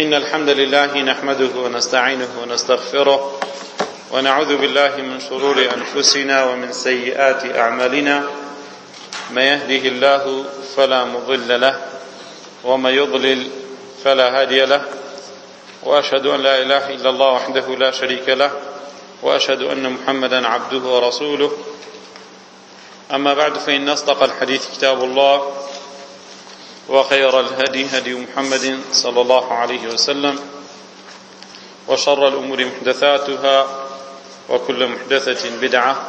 إن الحمد لله نحمده ونستعينه ونستغفره ونعوذ بالله من شرور أنفسنا ومن سيئات أعمالنا. ما يهده الله فلا مضل له وما يضلل فلا هادي له. وأشهد أن لا إله إلا الله وحده لا شريك له وأشهد أن محمدا عبده ورسوله. أما بعد فإن أصدق الحديث كتاب الله. وخير الهدي هدي محمد صلى الله عليه وسلم وشر الأمور محدثاتها وكل محدثة بدعة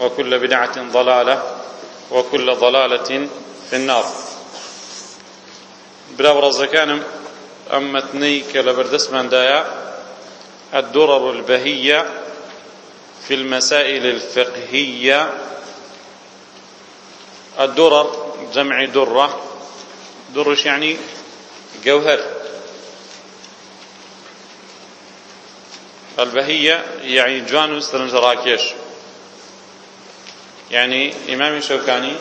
وكل بدعة ضلالة وكل ضلالة في النار. برا برزكانم أمتني كالبردس من دايا الدرر البهية في المسائل الفقهية. الدرر جمع درة درش يعني جوهر. البهية يعني جوان وسترنج راكيش. يعني إمام شوكاني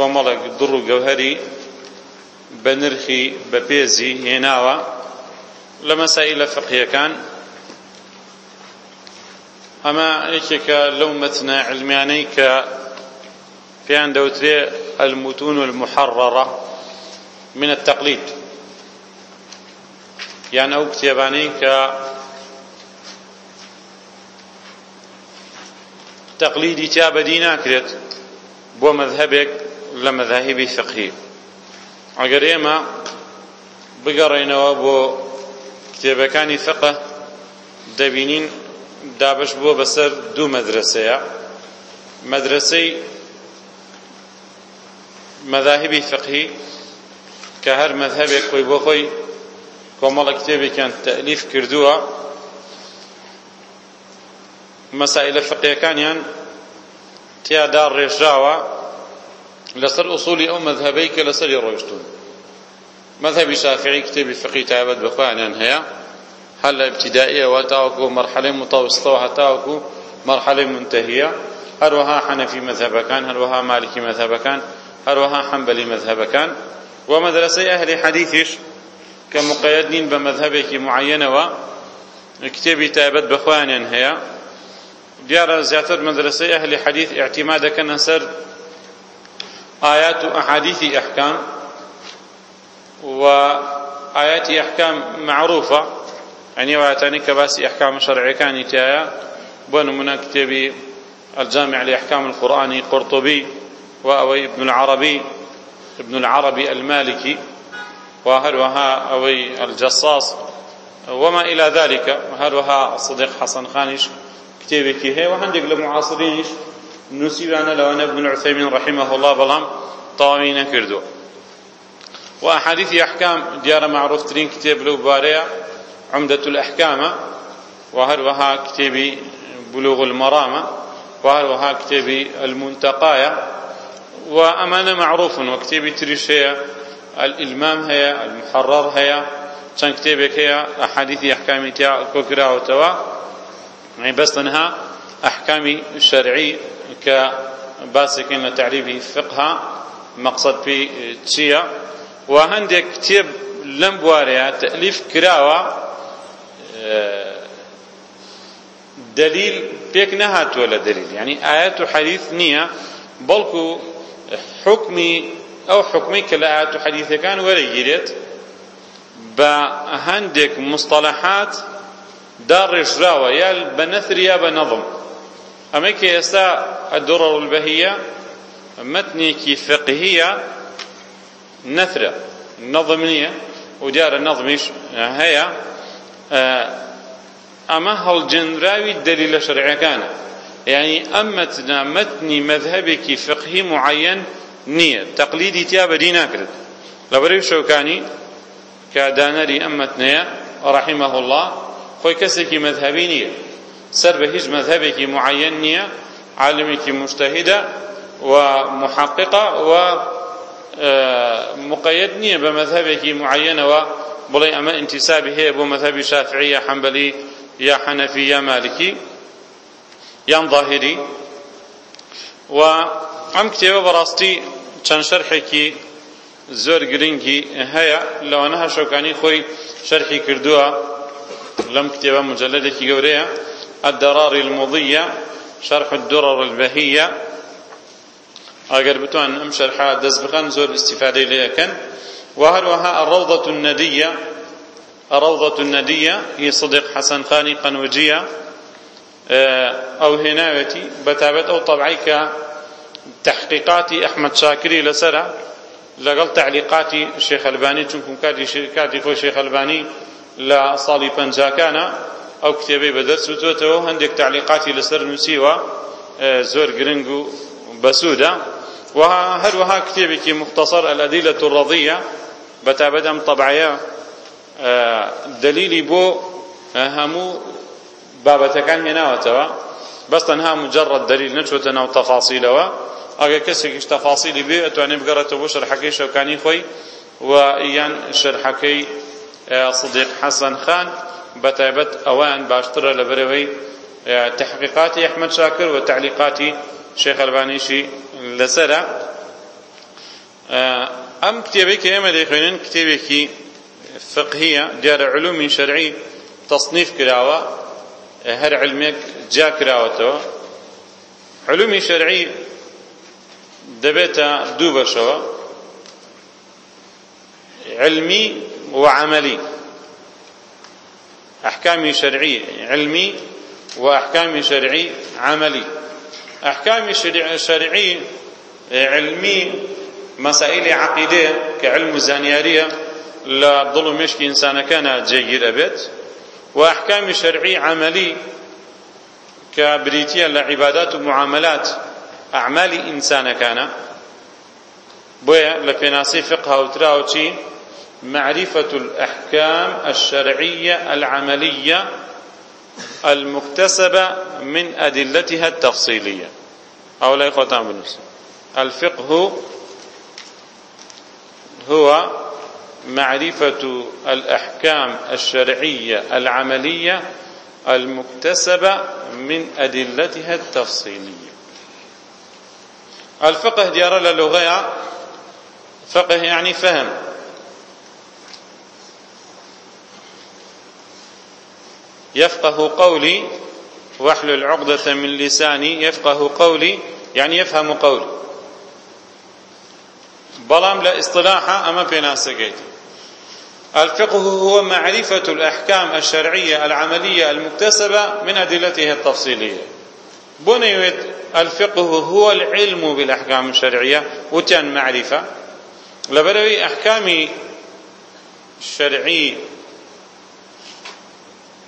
کۆمەڵێک دڕ و گەوهری بە نرخی مەسائلە فقهیەکان ئەمە یەکێکە لەو مەتنە علمیانەی کە پێیان دەوترێ المتون المحررة من التقليد. يعني ئەو کتێبانەی کە تەقلیدی تیا بەدی ناکرێت بۆ مەذهبێک لە مەذاهبی فقهی ئەگەر ئێمە بگەڕێنەوە بۆ کتێبەکانی فقه دەبینین دابش بووە بەسەر دوو مەدرسەیە مەدرسەی مەذاهبی فقهی کە هەر مەذهبێک خۆی بۆ خۆی کۆمەڵە کتێبێکیان تەلیف کردووە مەسائلە فقیەکانیان تیادا ڕێژراوە لەسەر ئوسولی ئەو مەذهبەی کە لەسەری ڕۆیشتون مذهبی شافعی کتێبی فقی تایبەت بەخوایان هەیە هەر لە ابتدائیەوە تاوەکو مەرحەلەی متەوسطەوە هەتاوەکو مەرحەلەی منتەهیە هەروەها حەنەفی مەذهبەکان هەروەها مالکی مەذهبەکان هەروەها حەنبەلی مەذهبەکان و مەدرسەی ئەهلی حەدیثیش کە مقەیەد نین کتێبی تایبەت بەخوایان هەیە دیارە زیاتر مەدرسەی ئەهلی حەدیث اعتیماد دەکەنە سەر آيات أحاديث أحكام. وآيات أحكام معروفة. يعني واتاني كباس أحكام شرعية كان تايا بون كتابي الجامع لأحكام القرآن قرطبي. وأوي ابن العربي ابن العربي المالكي وهروها أوي الجصاص وما إلى ذلك. هروها صديق حسن خانش كتابك هي وهندق لمعاصرينش نووسیوانە لەوانە ابن العثيمين رحمه الله بەڵام تەواوی نەکردووە وأحاديث أحكام ديار معروف ترين كتاب لو باريا عمدة الأحكام. وهروها كتابي بلوغ المرامة. وهروها كتابي المنتقايا. وأمانة معروف وكتابي تريش هي الإلمام هي المحرر هي چەند کتێبێک هەیە ئەحادیثی ئەحکامی تیا کۆکراوەتەوە بەس تەنها ئەحکامی شەرعی کە باسێکین لە تعریفی فقها مەقصد پێی چییە و هەندێک کتێب لەم بوارەیە تەلیف کراوە دلیل پێک نەهاتووە لە دلیل یعنی ئاەت و حەدیث نییە بەڵکو حکمی ئەو حکمی کە لە ئاەت و حەدیثەکان وەرەگیرێت بە هەندێک مستەلەحات داڕێژراوە یا بە نەثر یا بە نەظم ئەمە کە ئێستا الدرر البهية متنێکی فقهیە نەثرە نەظم نییە و دیارە نەظمیش هەیە ئەمە هەڵجێنراوی دەلیلە مەتنی مەذهبێکی فقهی معەن نییە تەقلیدی تیا بەدی ناکرێت لەبەرەی شەوکانی کە دانەری ئەم مەتنەیە ڕەحیمەه الله. خۆی کەسێکی مەذهبی نییە سەر بە هیچ مەذهبێکی معەن نییە عالمێکی مجتهدە ومحققة ومقيد نییە بە مەذهبێکی معەنەوە بڵێ ئەمە انتسابی هەیە بۆ مەذهبی شافعی یا مالکی یان ظاهری. و ئەم کتێبە بەڕاستی چەند شەرحێکی زۆر گرنگی هەیە. لەوانەها شەوکانی خۆی شەرحی کردووە لەم کتێبە مجلدێکی گەورەیە. الدرار المضية شرح الدرر البهية. ئەگەر بتوان دەست بخەن زۆر استیفادەی لێ یەکەن. وهروها الروضة الندية. الروضة الندية هي صديق حسن خاني قنوجية أو هناوتي بتابت أو طبعي تحقيقات أحمد شاكري لسرة لەگەڵ تعلیقاتی شێخ ئەلبانی چونکم کاتی کاتی خۆی شێخ ئەلبانی لە ساڵی پەنجاکانە ئەو کتێبەی بەدەست وتوێتەوە هەندێک تعلیقاتی لەسەر نووسیوە زۆر گرنگ و بەسوودە و هەروەها کتێبێکی مختصر الأدلة الرضية بەتابەدەم طبعەیە دلیلی بۆ هەموو بابەتەکان بەس تەنها مجرد دلیل نەچۆتە ناو تەفاسیلەوە ئەگەر کەسێکیش تەفاسیلی بێ ئەتوانێ بگەڕێتەوە بۆ شەرحەکەی شەوکانی خۆی و یان شەرحەکەی صدیق حەسەن خان. بەتایبەت ئەوان باشترە لەبەرەوەی تحقیقاتی ئەحمەد شاکر و تعلیقاتی شێخ ئەلبانیشی لەسەرە ئەم کتێبەی کە ئێمە دەیخوێنن کتێبێکی فقهیە دیارە علومی شەرعی تصنیف هەر علمێک جا کراوەتەوە علومی شەرعی دەبێتە دوو بەشەوە علمي وعملي أحكام شرعي علمي وأحكام شرعي عملي أحكام شرعي علمي مسائل عقيدة كعلم الزانيارية لا ظلم مشكي إنسان كان جيد أبد وأحكام شرعي عملي. كبريتيا لعبادات ومعاملات أعمال إنسان كان. بويا لبناسي فقه وتراوتي. معرفة الأحكام الشرعية العملية المكتسبة من أدلتها التفصيلية. أو لا بالنص. الفقه هو معرفة الأحكام الشرعية العملية المكتسبة من أدلتها التفصيلية. الفقه ديار للغة فقه يعني فهم. يفقه قولي واحلل عقدة من لساني يفقه قولي يعني يفهم قولي. بلام لا اصطلاح أما بيناسكيت الفقه هو معرفة الأحكام الشرعية العملية المكتسبة من أدلتها التفصيلية. بنيت الفقه هو العلم بالأحكام الشرعية وتن معرفة. لبروي أحكام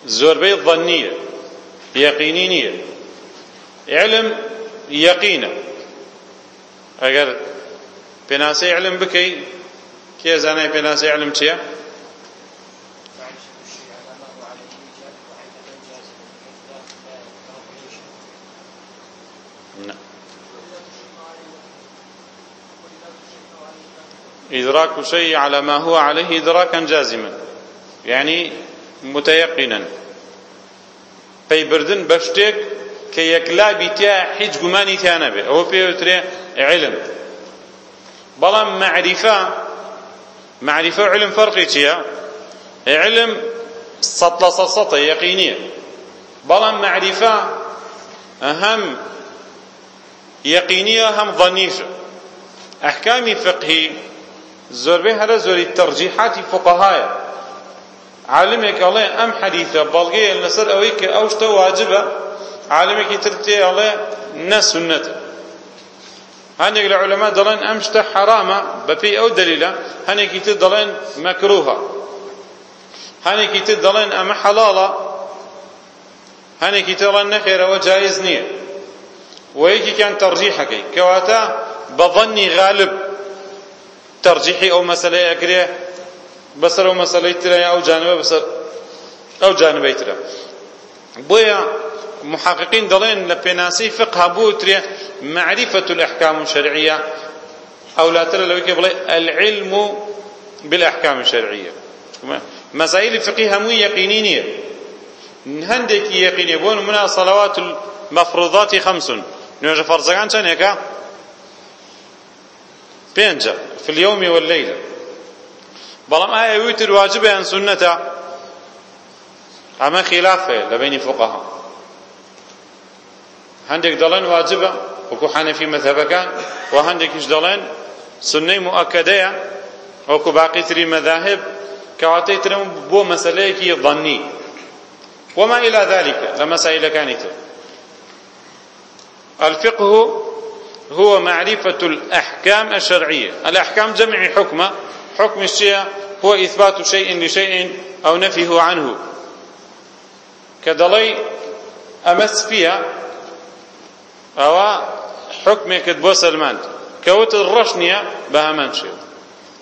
زۆربەی ظنیە یەقینی نییە علم یەقینە ئەگەر پێناسەی علم بکەی کێ زانای پێناسەی علم چییە إدراك شيء على ما هو عليه إدراكا جازما يعني متيقنا. پەیبردن بە شتێک کە یەکلابی تیا هیچ گومانی تیا نەبێ. ئەوە علم. بەڵام معریفە معریفە و علم فەرقی علم سەد لە سەد سەدە یەقینیە. بەڵام معریفە هەم یەقینیە هەم فقهی زۆربەی هەرە زۆری تەرجیحاتی فقهایە عالمێک ئەڵێ ئەم حەدیثە بەڵگەیە لەسەر ئەوەی کە ئەو شتە واجبە عالمێکی تر تێ ئەڵێ نە سنەتە هەندێک لە عولەما دەڵێن ئەم شتە حرامە بەپێی ئەو دەلیلە هەندێکی تر دەڵێن مەکروهە. هەندێکی تر دەڵێن ئەمە حەڵاڵە هەندێکی تر دەڵێن نەخێرەوە جایز نییە. و یەکێکیان تەرجیحەکەی کەواتە بە ظەنی غالب. تەرجیحی ئەو مەسەلەیە ئەکرێ بەسەر ئەو مەسەلەی ترە یا ئەو جانبە ئەو جانبەی ترە بۆیە محققين دلين لبناسي فقه بوتري معرفة الأحكام الشرعية. أو لا ترى لو يقول العلم بالأحكام الشرعية. مسائل الفقه هم يقينينية. هندك يقيني بون من صلوات المفروضات خمس نوجه فرزقان چنێکە بينجا في اليوم والليلة بەڵام ئایا ویتر واجبە یان سنەتە ئەمە خلافێ لە بینی فقەها هەندێک دەڵێن واجبە وەکو حەنەفی مەذهبەکان و هەندێکیش دەڵێن سنەی مؤکدەیە وەکو باقی تری مەذاهب کەواتەی ترم بۆ ظنی. وما إلى ذلك لمسائل كانت الفقه هو معرفة الأحكام الشرعية. الأحكام جمع حكمة. حكم الشيء هو إثبات شيء لشيء أو نفيه عنه. كدلي أمس فيها أو حكمك بو سلمان. كوت الرشنية بهمان شيء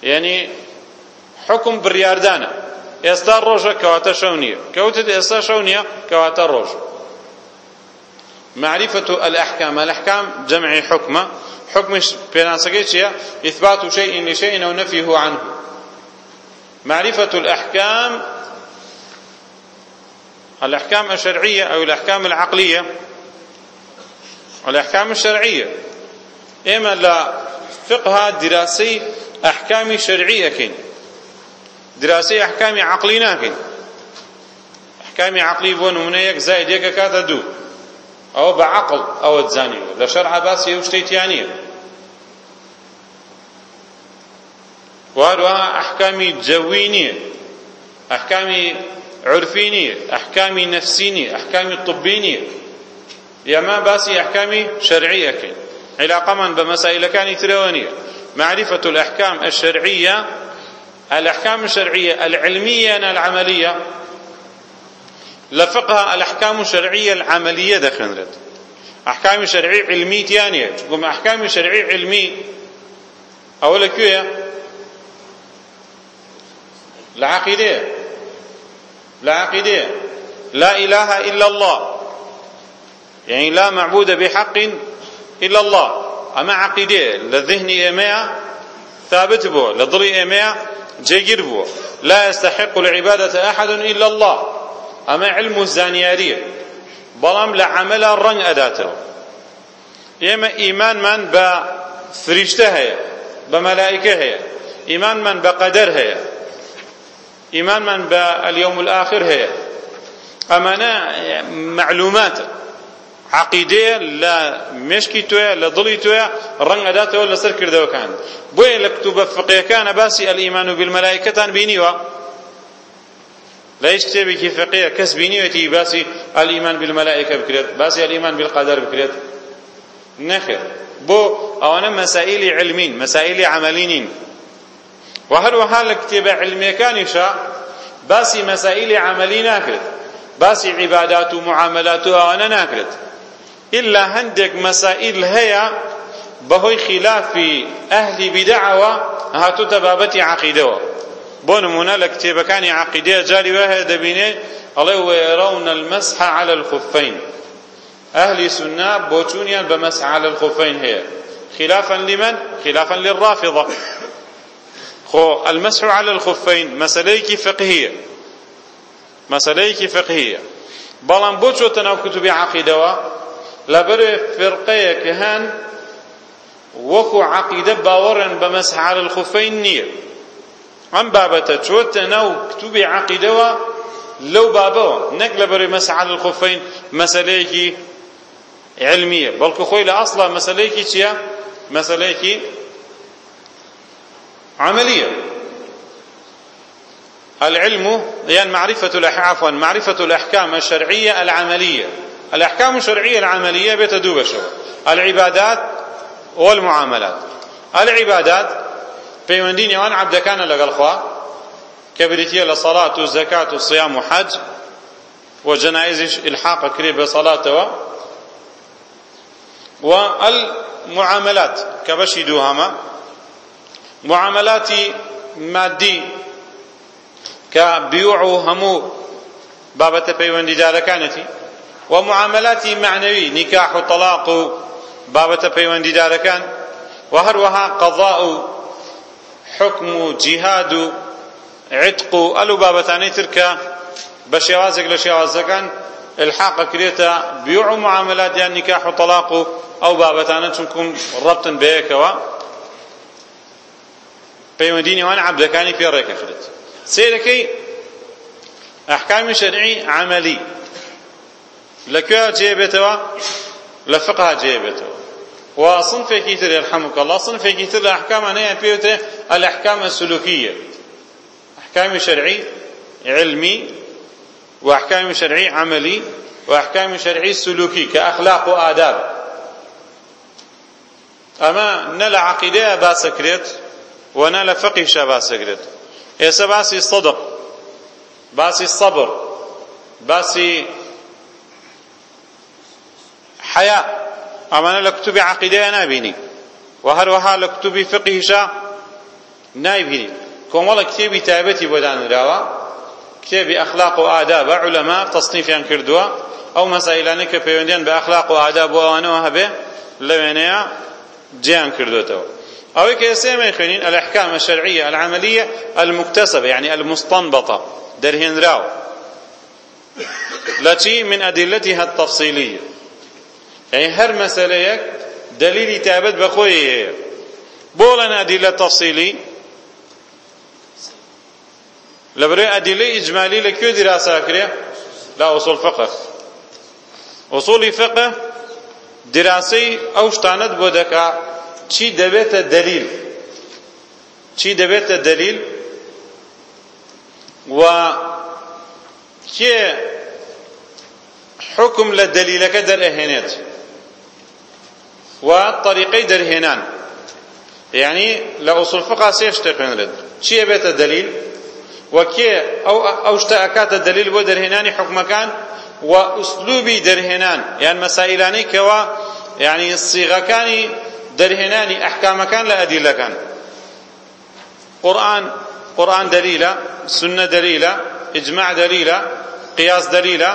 يعني حكم برياردانه ئێستا ڕۆژە کەواتە شەو نییە کەوتت ئێستا شەو نییە معرفة الأحكام. الأحكام جمع حكمة حكم بيناسكي شيء؟ إثبات شيء لشيء أو نفيه عنه. معرفة الأحكام الأحكام الشرعية أو الأحكام العقلية. الأحكام الشرعية. إما لا فقه دراسي أحكام شرعية كين. دراسي أحكام عقلي ناكين أحكام عقلي بو نمونه يك زائد يك كاتا دو. أو بعقل أو تزاني لشرع باس يوشتيتيانية وهروها أحكام جوينية أحكام عرفينية أحكام نفسينية أحكام طبينية. يا ما باسي أحكام شرعية كين علاقة من بمسائل كان ترونية معرفة الأحكام الشرعية الأحكام الشرعية العلمية العملية لفقها الأحكام الشرعية العملية دخلت أحكام شرعية علمية تانية تقوم أحكام شرعية علمية أولا كوية العقيدة العقيدة لا إله إلا الله. يعني لا معبود بحق إلا الله. أما عقيدة. لذهن إيماء ثابت بو. لضلي إيماء جيجر بو. لا يستحق العبادة أحد إلا الله. أما علم الزانيارية بلام لعمل الرنج أداته إما إيمان من بفرشته هي بملائكة هي إيمان من بقدر هي إيمان من باليوم الآخر هي أمانة معلومات عقيدة لا مشكي تويا لا ضلي تويا رنگ أداته ولا سر كردو كان بوي لكتب فقيه كان باسي الإيمان بالملائكة بينيوا لا يشتبه كي فقيه كس بينيوتي باسي الإيمان بالملائكة بكريت باسي الإيمان بالقدر بكريت. نخير. بو أولا مسائل علمين مسائل عملين وهروها لكتب علمي كان شاء باسي مسائل عملي ناكرت. باسي عبادات ومعاملات أنا ناكرت. إلا هندك مسائل هي بهوي خلاف أهل بدعوة هاتو تبابتي عقيدة بون منا لكتب كان عقيدة جاري وهي دبيني. الله ويرون المسح على الخفين. أهل سنة بوتونيا بمسح على الخفين هي. خلافا لمن؟ خلافا للرافضة. خو المسح على الخفين مسألة فقهية. مسألة فقهية. بەڵام بۆ چۆتە ناو کتوبی عقیدەوە لەبەرێ فرقەیەکە هەن وەکو عقیدە باوەڕێن بە مەسح على الخفین نییە ئەم بابەتە چۆتە ناو کتوبی عقیدەوە لەو بابەوە. نەک لەبەرێ مەسح على الخفین مەسەلەیەکی علمیە. بەڵکو خۆی لە ئەسڵا مەسەلەیەکی عملية العلم يعني معرفة عفوا معرفة الأحكام الشرعية العملية الأحكام الشرعية العملية بتدوب شو العبادات والمعاملات. العبادات في دين وان عبد كان لقى خوا كبرتية لصلاة والزكاة والصيام وحج وجنائز الحاق كريب بصلاة والمعاملات كبشي دوهما معاملاتی مادی کە بیوع و هەموو بابەتە پەیوەندیدارەکانەتی و معاملاتی معنەوی نیکاح و طلاق و بابەتە پەیوەندیدارەکان و و حکم و جیهاد و عتق و ئەلو بابەتانەی تر کە بە شێوازێک لە شێوازەکان إلحاق کرێتە بیوع و معاملات یان نیکاح و طلاق و ئەو بابەتانە چونکم ڕەبتن بەیەکەوە پەیوەندی نێوان عەبدەکانی پێ ڕێکەخرێت سێرەکەی ئەحکامی شەرعی عەمەلی لەکوێ جێبێتەوە لە فقها وصنفێکی تر يرحمك الله صنفێکی تر لە ئەحکامانەیە پێوتێ الأحكام السلوكية أحكام شرعي علمي وأحكام شرعي عملي وأحكام شرعي سلوكي كأخلاق وآداب أما نلا عقيدة باسكريت ونلا فقه شا باسكريت إيسا باسي الصدق باسي الصبر باسي حياء ئەمانە لە کتوبی عقیدەیە نابینی و هەروەها لە کتوبی فقیشا نایبینی کۆمەڵە کتێبی تایبەتی بۆ دانراوە کتێبی ئەخلاق و ئادا بە عولەما تەصنیفیان کردووە ئەو مەسائلانەی کە پەیوەندیان بە ئەخلاق و ئادا بۆ ئەوانەوە هەبێ لە وێنەیە جیان کردوێتەوە أو كيسمى خنين الأحكام الشرعية العملية المكتسبة يعني المستنبطة درهن راو. التي من أدلتها التفصيلية يعني هر مسألة دليل تابت بخوي بولنا أدلة تفصيلي لبري أدلة إجمالي لكيو دراسة كريه لا أصول فقه. أصول فقه دراسي أو شتانت بودكا چی دەبێتە دلیل. چی دەبێتە دلیل؟ و کێ حکم لە دلیلەکە دەرئەهێنێت؟ و طریقەی دەرهێنان یعنی لە ئوسول فقه شتێک خوێنرێت چیە بێتە دلیل؟ و کێ ئەو شتە ئەکاتە دلیل بۆ دەرهێنانی حکمەکان و ئوسلوبی دەرهێنان یان مەسائلانەی کەوا یعنی سیغەکانی دەرهێنانی ئەحکامەکان لە ئەدیلەکان. قورآن قورآن دەلیلە سنە دەلیلە ئیجماع دەلیلە قیاس دەلیلە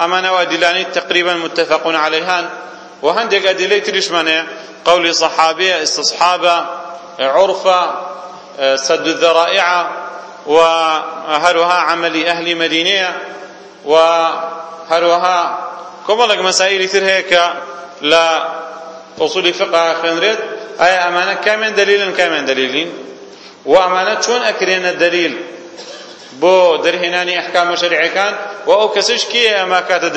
ئەمانەوە ئەدیلانی تقریبا متفقون عليهان وهندێک ئەدیلەی تریشمان هەیە قولی صحابية استصحابة عرفة سد الذرائع وهروها عمل أهل مدينة وهروها كمالك مسائل تر هيك لا أصول فقه خوێنرێت ئایا ئەمانە کامیان دلیلن کامیان دلیلین و ئەمانە چۆن ئەکرێنە دلیل بۆ دەرهێنانی ئەحکام شەریعەکان و ئەو کەسش کێ ئەما کاتە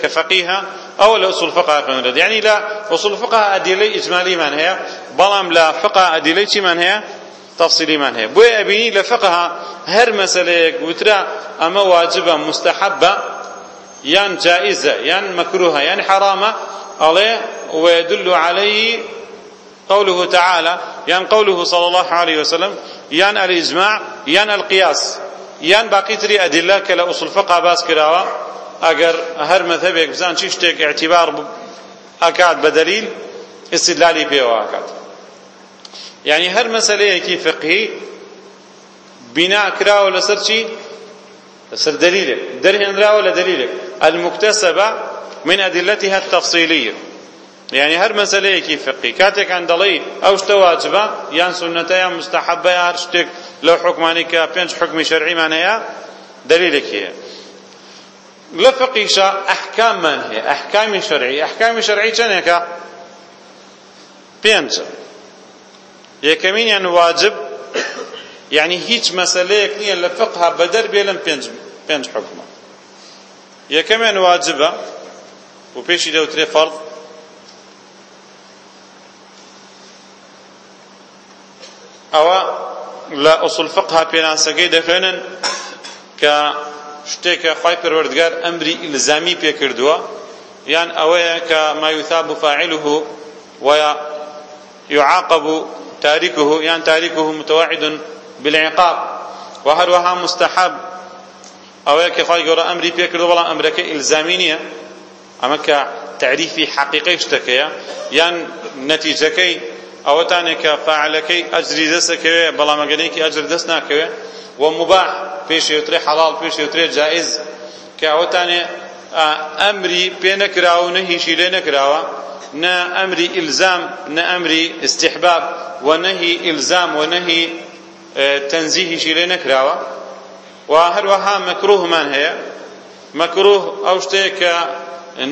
کە فەقیهە ئەو لە ئوسول فقه یعنی لە ئوسول فقه ئەدیلەی ئیجمالیمان هەیە بەڵام لە فقه ئەدیلەی چیمان هەیە؟ تەفسیلیمان هەیە. بۆیە ئەبینی لە فقه هەر مەسەلەیەک وترا ئەمە واجبە مستحبە یان جائزە یان مەکروهە یان حرامە ئەڵێ ويدل عليه قوله تعالى يان قوله صلى الله عليه وسلم يان الإجماع يان القياس يان باقي تري أدلة كلا أصول فقه باس كراوة. أجر هر مذهبك بزان شي شتيك اعتبار أكاد بدليل استدلالي بيه أكاد. يعني هر مسألة كي فقهي بناء كراوة لسر شي؟ لسر دليلك. درهن راوة لدليلك. المكتسبة من أدلتها التفصيلية. يعني هر مسألەیەکی فقی کاتێکان دەڵێ ئەو شتە واجبە یان سنەتە یان مستحبە یا هەر شتێک لەو حکمانی کە پێنج حکمی شەرعیمان هەیە دلیلێکی هەیە. لە فقیشە ئەحکاممان هەیە. ئەحکامی شەرعی. ئەحکامی شەرعی چەندێکە پێنج. یەکەمینیان واجب يعني هیچ مەسەلەیەک نییە لە فقها بەدەر بێ لەم پێنج پێنج حکمە. یەکەمیان واجبە و ئەوە لە ئوسول فقها پێناسەکەی دەخوێنن کە شتێکە خی پەروەردگار ئەمری ئیلزامی پێکردووە یان ئەوەیە کە ما يثاب فاعله ويعاقب تاركه یان تاركه متوعد بالعقاب. وهروها مستحب. خی گەورە ئەمری پێکردو بەڵام ئەمرەکە ئیلزامی نییە ئەمە کە تعریفی حقیقی شتەکەیە یان نەتیجەکەی ئەوەتانێک کە فاعلەکەی ئەجری دەستەکەوێ بەڵام ئەگەنێکی ئەجر دەست ناکەوێ و مباح پێشێترێ حەڵال پێشێترێ جائز. کە ئەوەتانێ ئەمری پێ نەکراوە و نەهیشی لێ نەکراوە نه ئەمری ئیلزام نه ئەمری استحباب و نەهی ئیلزام و نەهی تەنزیهیشی لێ نەکراوە. و هەروەها مەکروهمان هەیە. مەکروه ئەو شتەیە کە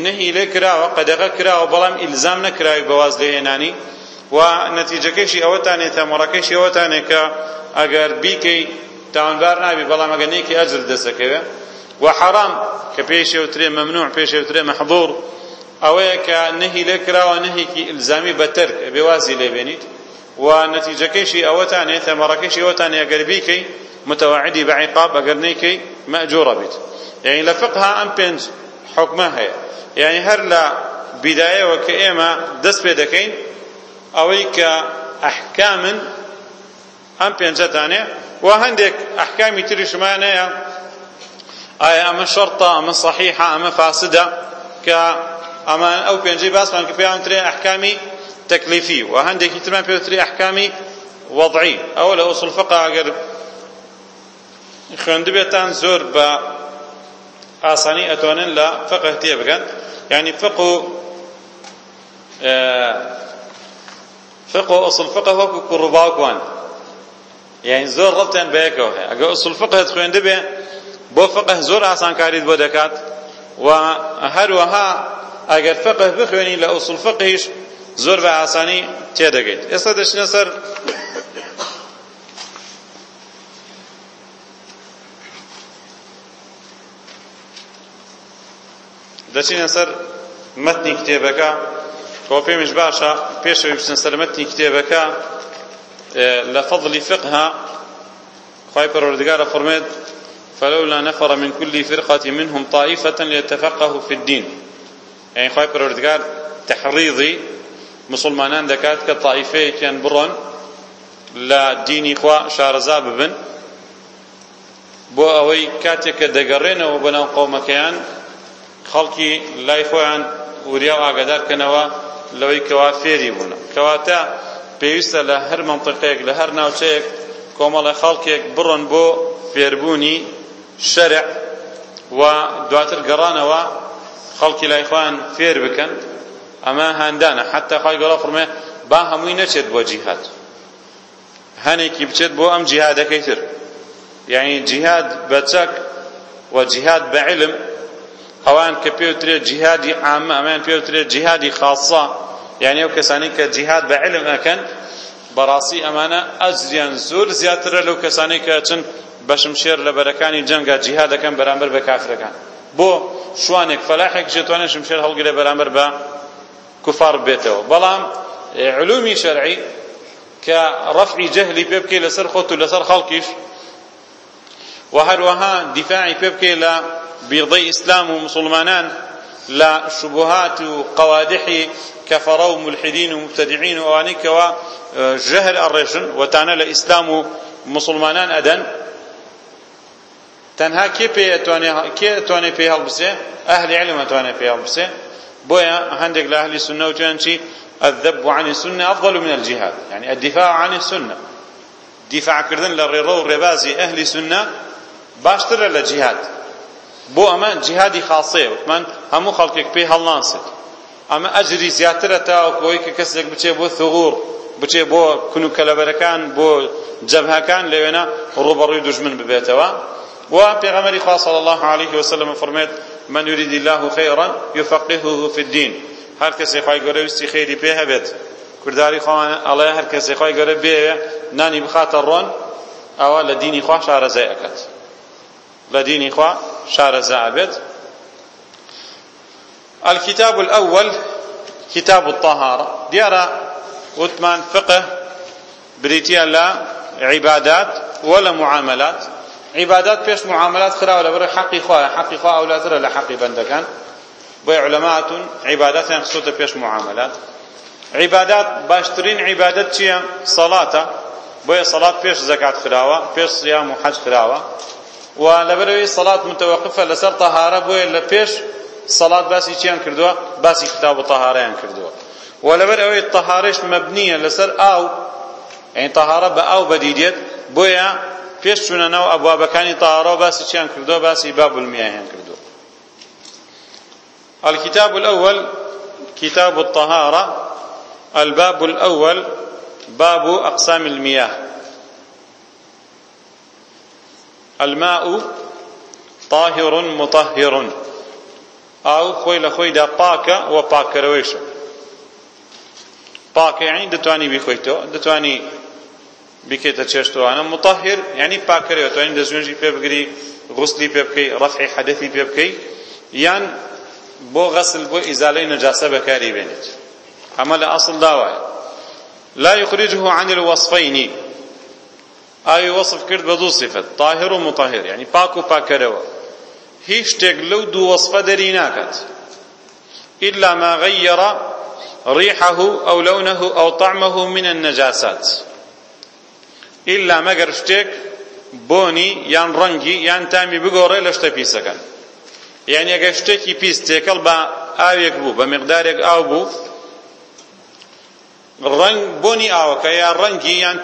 نهی لێ کراوە قەدەغە کراوە بەڵام ئیلزام نەکراوی بەواز لێهێنانی و نەتیجەکەیشی ئەوەتانێ تەمەڕەکەیشی ئەوەتانێ کە ئەگەر بیکەی تاوانبار نابی بەڵام ئەگەر نەیەکی ئەجر دەسەکەوێ. و حەرام کە پێشێوترێ مەمنوع پێشێوترێ مەحظوور ئەوەیە کە نەهی لێکراوە نەهێکی ئلزامی بەتەرک بێوازی لێبێنیت و نەتیجەکەیشی ئەوەتانێ تەمەڕەکەیشی ئەوەتانێ ئەگەر بیکەی متەواعدی بە عیقاب ئەگەر نەیکەی مەجوورە بیت. یعنی لە فقها ئەم پێنج حکمە هەیە. یعنی هەر لە بیدایەوە کە ئێمە دەست پێ دەکەین أويك أحكام أم بينجتاني وهندك أحكام تريش معنا آية أما شرطة أما صحيحة أما فاسدة ك أما أو بينجي باس من كبيران تري أحكامي تكليفي وهندك يتمان بيوتري أحكامي وضعي أو لو أصل فقه أقر خوێندبێتان زۆر بە ئاسانی ئەتوانن لە فقه تێ بگەن. يعني فقه فقه أصل فقه وەکو کوڕباوکوان يعني زۆر ڕەتیان بەیەکەوە هەیە ئەگەر أصل فقه خوێندە بێ بۆ فقه زۆر ئاسانکاریت بۆ دەکات و هەروەها ئەگەر فقه بخوێنی لە أصل فقهیش زۆر بە ئاسانی تێدەگەیت ئێستا دەچنە سەر دەچینە سەر متنی کتێبەکە کۆ پێمیش باشە پێشەوەی بچن سەر متنی کتێبەکە لە فضلی فقها خی پەروەردگارە فەرمێت فلولا نفر من كل فرقة منهم طائفة ليتفقهوا في الدين. يعني خواهي پروردگار تحريضي مسلمانان دكات كطائفة كان برون لا ديني خوا شارزا ببن بو أوي كاتك دقرين وبناو قومكيان خەڵکی لای خۆیان و ئاگادارکەنەوە لەوەی کەوا فێری بوون. کەواتە پێویستە لە هەر منطقەیەک لە هەر ناوچەیەک کۆمەڵە خەڵکێک بڕۆن بۆ فێربوونی شەرع و دواتر گەڕانەوە خەڵکی لای خۆیان فێر بکەن. ئەمە هەندانە. حتا خوای گەورە ئەفەرمێ با هەمووی نەچێت بۆ جیهاد. هەنێکی بچێت بۆ ئەم جیهادەکەی تر. یعنی جیهاد بە چەک و جیهاد بە علم ئەوان کە پێوترێت جیهادی عامە ئەمان پێوترێت جیهادی خاصە. یعنی ئەو کەسانی کە جیهاد بە علم ئەکەن بەڕاستی ئەمانە ئەجریان زۆر زیاترە لەو کەسانی کە چن بەشمشێر لە بەرەکانی جەنگە جیهاد دەکەن بەرامبەر بە کافرەکان. بۆ شوانێک فەلاحێک ژێتوانێت شمشێر هەڵگرێ بەرامبەر بە کوفار بێتەوە. بەڵام علومی شەرعی کە ڕەفعی جەهلی پێ بکەی لەسەر خۆت و لەسەر خەڵکیش و هەروەها دیفاعی پێ بکەی لە بيضي إسلام ومسلمانان لا شبهات وقوادح كفروا وملحدين ومبتدعين وانيك وجهل الرجل وتانا لإسلام مسلمانان أدن. تنها بي تواني كي تواني في هالبسه أهل علم تواني في هالبسه بويا عندك لأهل السنة وتنشي الذب عن السنة أفضل من الجهاد يعني الدفاع عن السنة. دفاع كردن للرضا والربازي أهل السنة باشتر للجهاد. بۆ ئەمە جیهادی خاصەیە وتمان هەموو خەڵکێک پێی هەڵناسێت. ئەمە ئەجری زیاترە تاوەکەوەی کە کەسێک بچێ بۆ ثغور بچێ بۆ کون و کەلەبەرەکان بۆ جەبهەکان لەوێنە ڕوبەڕووی دژمن ببێتەوە. و پێغەمەری خوا صلی الله عليه وسلم فەرمێت من يريد الله خيرا يفقهه في الدين هر کەسێ خی گەورە ویستی خێری پێ هەبێت. کورداری خۆمان ئەڵێ هەر کەسێ خی گەورە بێ نانی بخاتە ڕۆن ئەوە لە دینی خوا شارەزای ئەکات. لە دینی خوا شارەزا بێت الكتاب الأول كتاب الطهارة. ديارة وثمان فقه بريتيا لا عبادات ولا معاملات. عبادات بيش معاملات خرا ولا حقي خواه حقي خواه أو لا ترى لحقي بندكان. بۆی علەماتون عیبادەتیان خسوتە پێش معاملات. عیبادات باشترین عیبادەت چییە سەڵاتە بۆیە سەڵات پێش زەکات خراوە پێش سیام و حەج خراوە و لەبەرەوەی سەڵات متەوەقفە لەسەر تەهارە بۆیە لە پێش سەڵات باسی چیان کردووە؟ باسی کتاب و تەهارەیان کردووە. و لەبەر ئەوەی تەهارەش مەبنیە لەسەر ئاو یعنی تەهارە بە ئاو بەدیدێت بۆیە پێش چوونە ناو ئەبوابەکانی تەهارە باسی چیان کردووە؟ باسی باب المیاهیان کردووە. الكتاب الأول كتاب الطهارة الباب الأول باب أقسام المياه. الماء طاهر مطهر. أو خوي لخوي دا باكا و باكرويش پاکە یعنی دەتوانی بیخۆیتەوە دەتوانی بکەیتە چێشتوانە مطهر دەستنوێژی پێ بگری غسلی پێ بکەی ڕەفعی حەدەثی پێ بکەی یان بۆ غەسل بۆ ئیزالەی نەجاسە بەکاری بێنێت ئەمە لە ئەسڵ داوایە لا يخرجه عن الوصفين. ئاوی وەصف کرد بە دوو صفت طاهر و مطهر یعنی پاک و پاکەرەوە هیچ شتێک ناکات. إلا ما غير ريحه أو لونه أو طعمه من النجاسات. إلا مەگەر شتێک بۆنی یان ڕەنگی یان تامی بگۆڕێ لە شتە پیسەکان. یعنی ئەگەر شتێکی پیس تێکەڵ بە ئاوێک بوو بە مقدارێک ئاو بوو ڕنگ بۆنی ئاوەکە یا ڕەنگی یان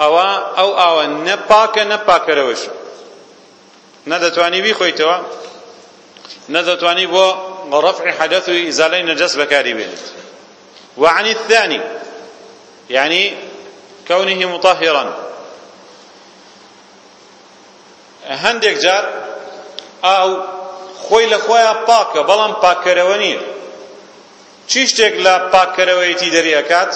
ئەوە ئەو ئاوە نەپاکە نەپاکەرەوەش. نەدەتوانی بیخۆیتەوە نەدەتوانی بۆ رفع حدث إزالة نجس بكاري بينت وعن الثاني يعني كونه مطهرا. هەندێک جار ئاو خۆی لە خۆیان پاکە بەڵام پاکەرەوە نییە. چی شتێک لە پاکەرەوەیەتی دەریەکات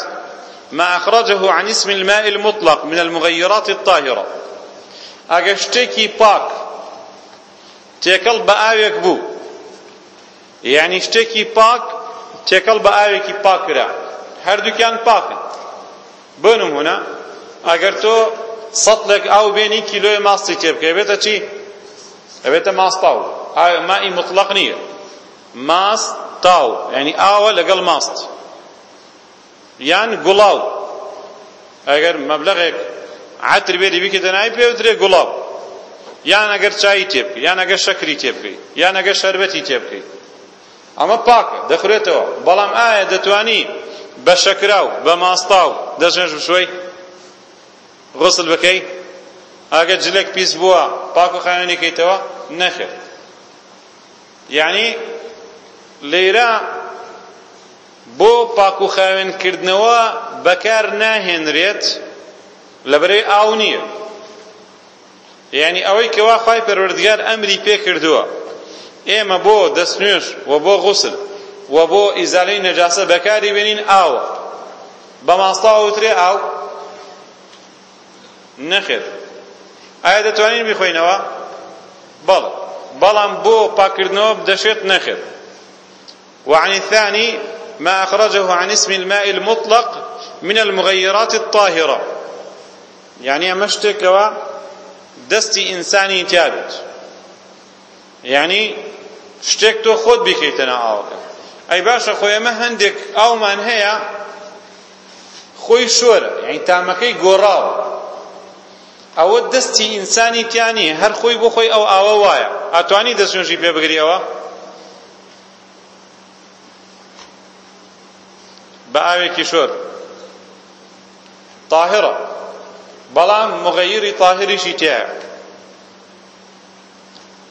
ما أخرجه عن اسم الماء المطلق من المغيرات الطاهرة. پاک تێکەڵ بە ئاوێک بوو یعنی شتێکی پاک تێکەڵ بە ئاوێکی پاکرا هەردووکیان پاکن بۆ نمونە ئەگەر تۆ سەتڵێک ئاو بێنی کیلۆی ماستی تێ بکە ئەبێتە چی؟ ئەبێتە ماستاو. مائی مطلق نییە ماست ئاو یعنی ئاوە لەگەڵ ماست. یان گوڵاو. ئەگەر مەبلەغێک عەتر بێنی بیکەیتە ناوی پێی ئەوترێ گوڵاو. یان ئەگەر چایی تێ بکەی یان ئەگەر شەکری تێ بکەی یان ئەگەر شەربەتی تێ بکەی ئەمە پاکە دەخورێتەوە. بەڵام ئایا دەتوانی بە شەکراو بە ماستاو دەستنوێژ بشۆی غسل بکەی؟ ئەگەر جلێک پیس بووە پاک و خاوێنی ئەکەیتەوە نەخێت یعنی لێرە بۆ پاک و خاوێنکردنەوە بەکار ناهێنرێت لەبەرەی ئاو نییە. یعنی ئەوەی کەوا خوای پەروەردگار ئەمری پێ کردووە. ئێمە بۆ دەستنوێژ و بۆ غوسل و بۆ ئیزالەی نەجاسە بەکاری بێنین ئاوە بە ماستاوە وترێ ئاو. نەخێت ئایا دەتوانین بیخۆینەوە بەڵێ بەڵام بۆ پاکردنەوە دەشێت نەخێت وعن الثاني ما أخرجه عن اسم الماء المطلق من المغيرات الطاهرة. يعني أمشتكوا دستي إنساني تابت يعني شتێک تۆ خۆت بکەیتەنە ئاوەکە ئەی باشە خۆی ئەمە هەندێک ئاومان هەیە خۆی شۆرە یعنی تامەکەی گۆڕاوە ئەوە دەستی ئینسانی تیانی هەر خۆی بۆ خۆی ئەو ئاوە وایە ئەتوانی دەستنوێژی پێ بگری ئاوێکی شۆر. طاهرة. بەڵام مغەیری طاهریشی تایە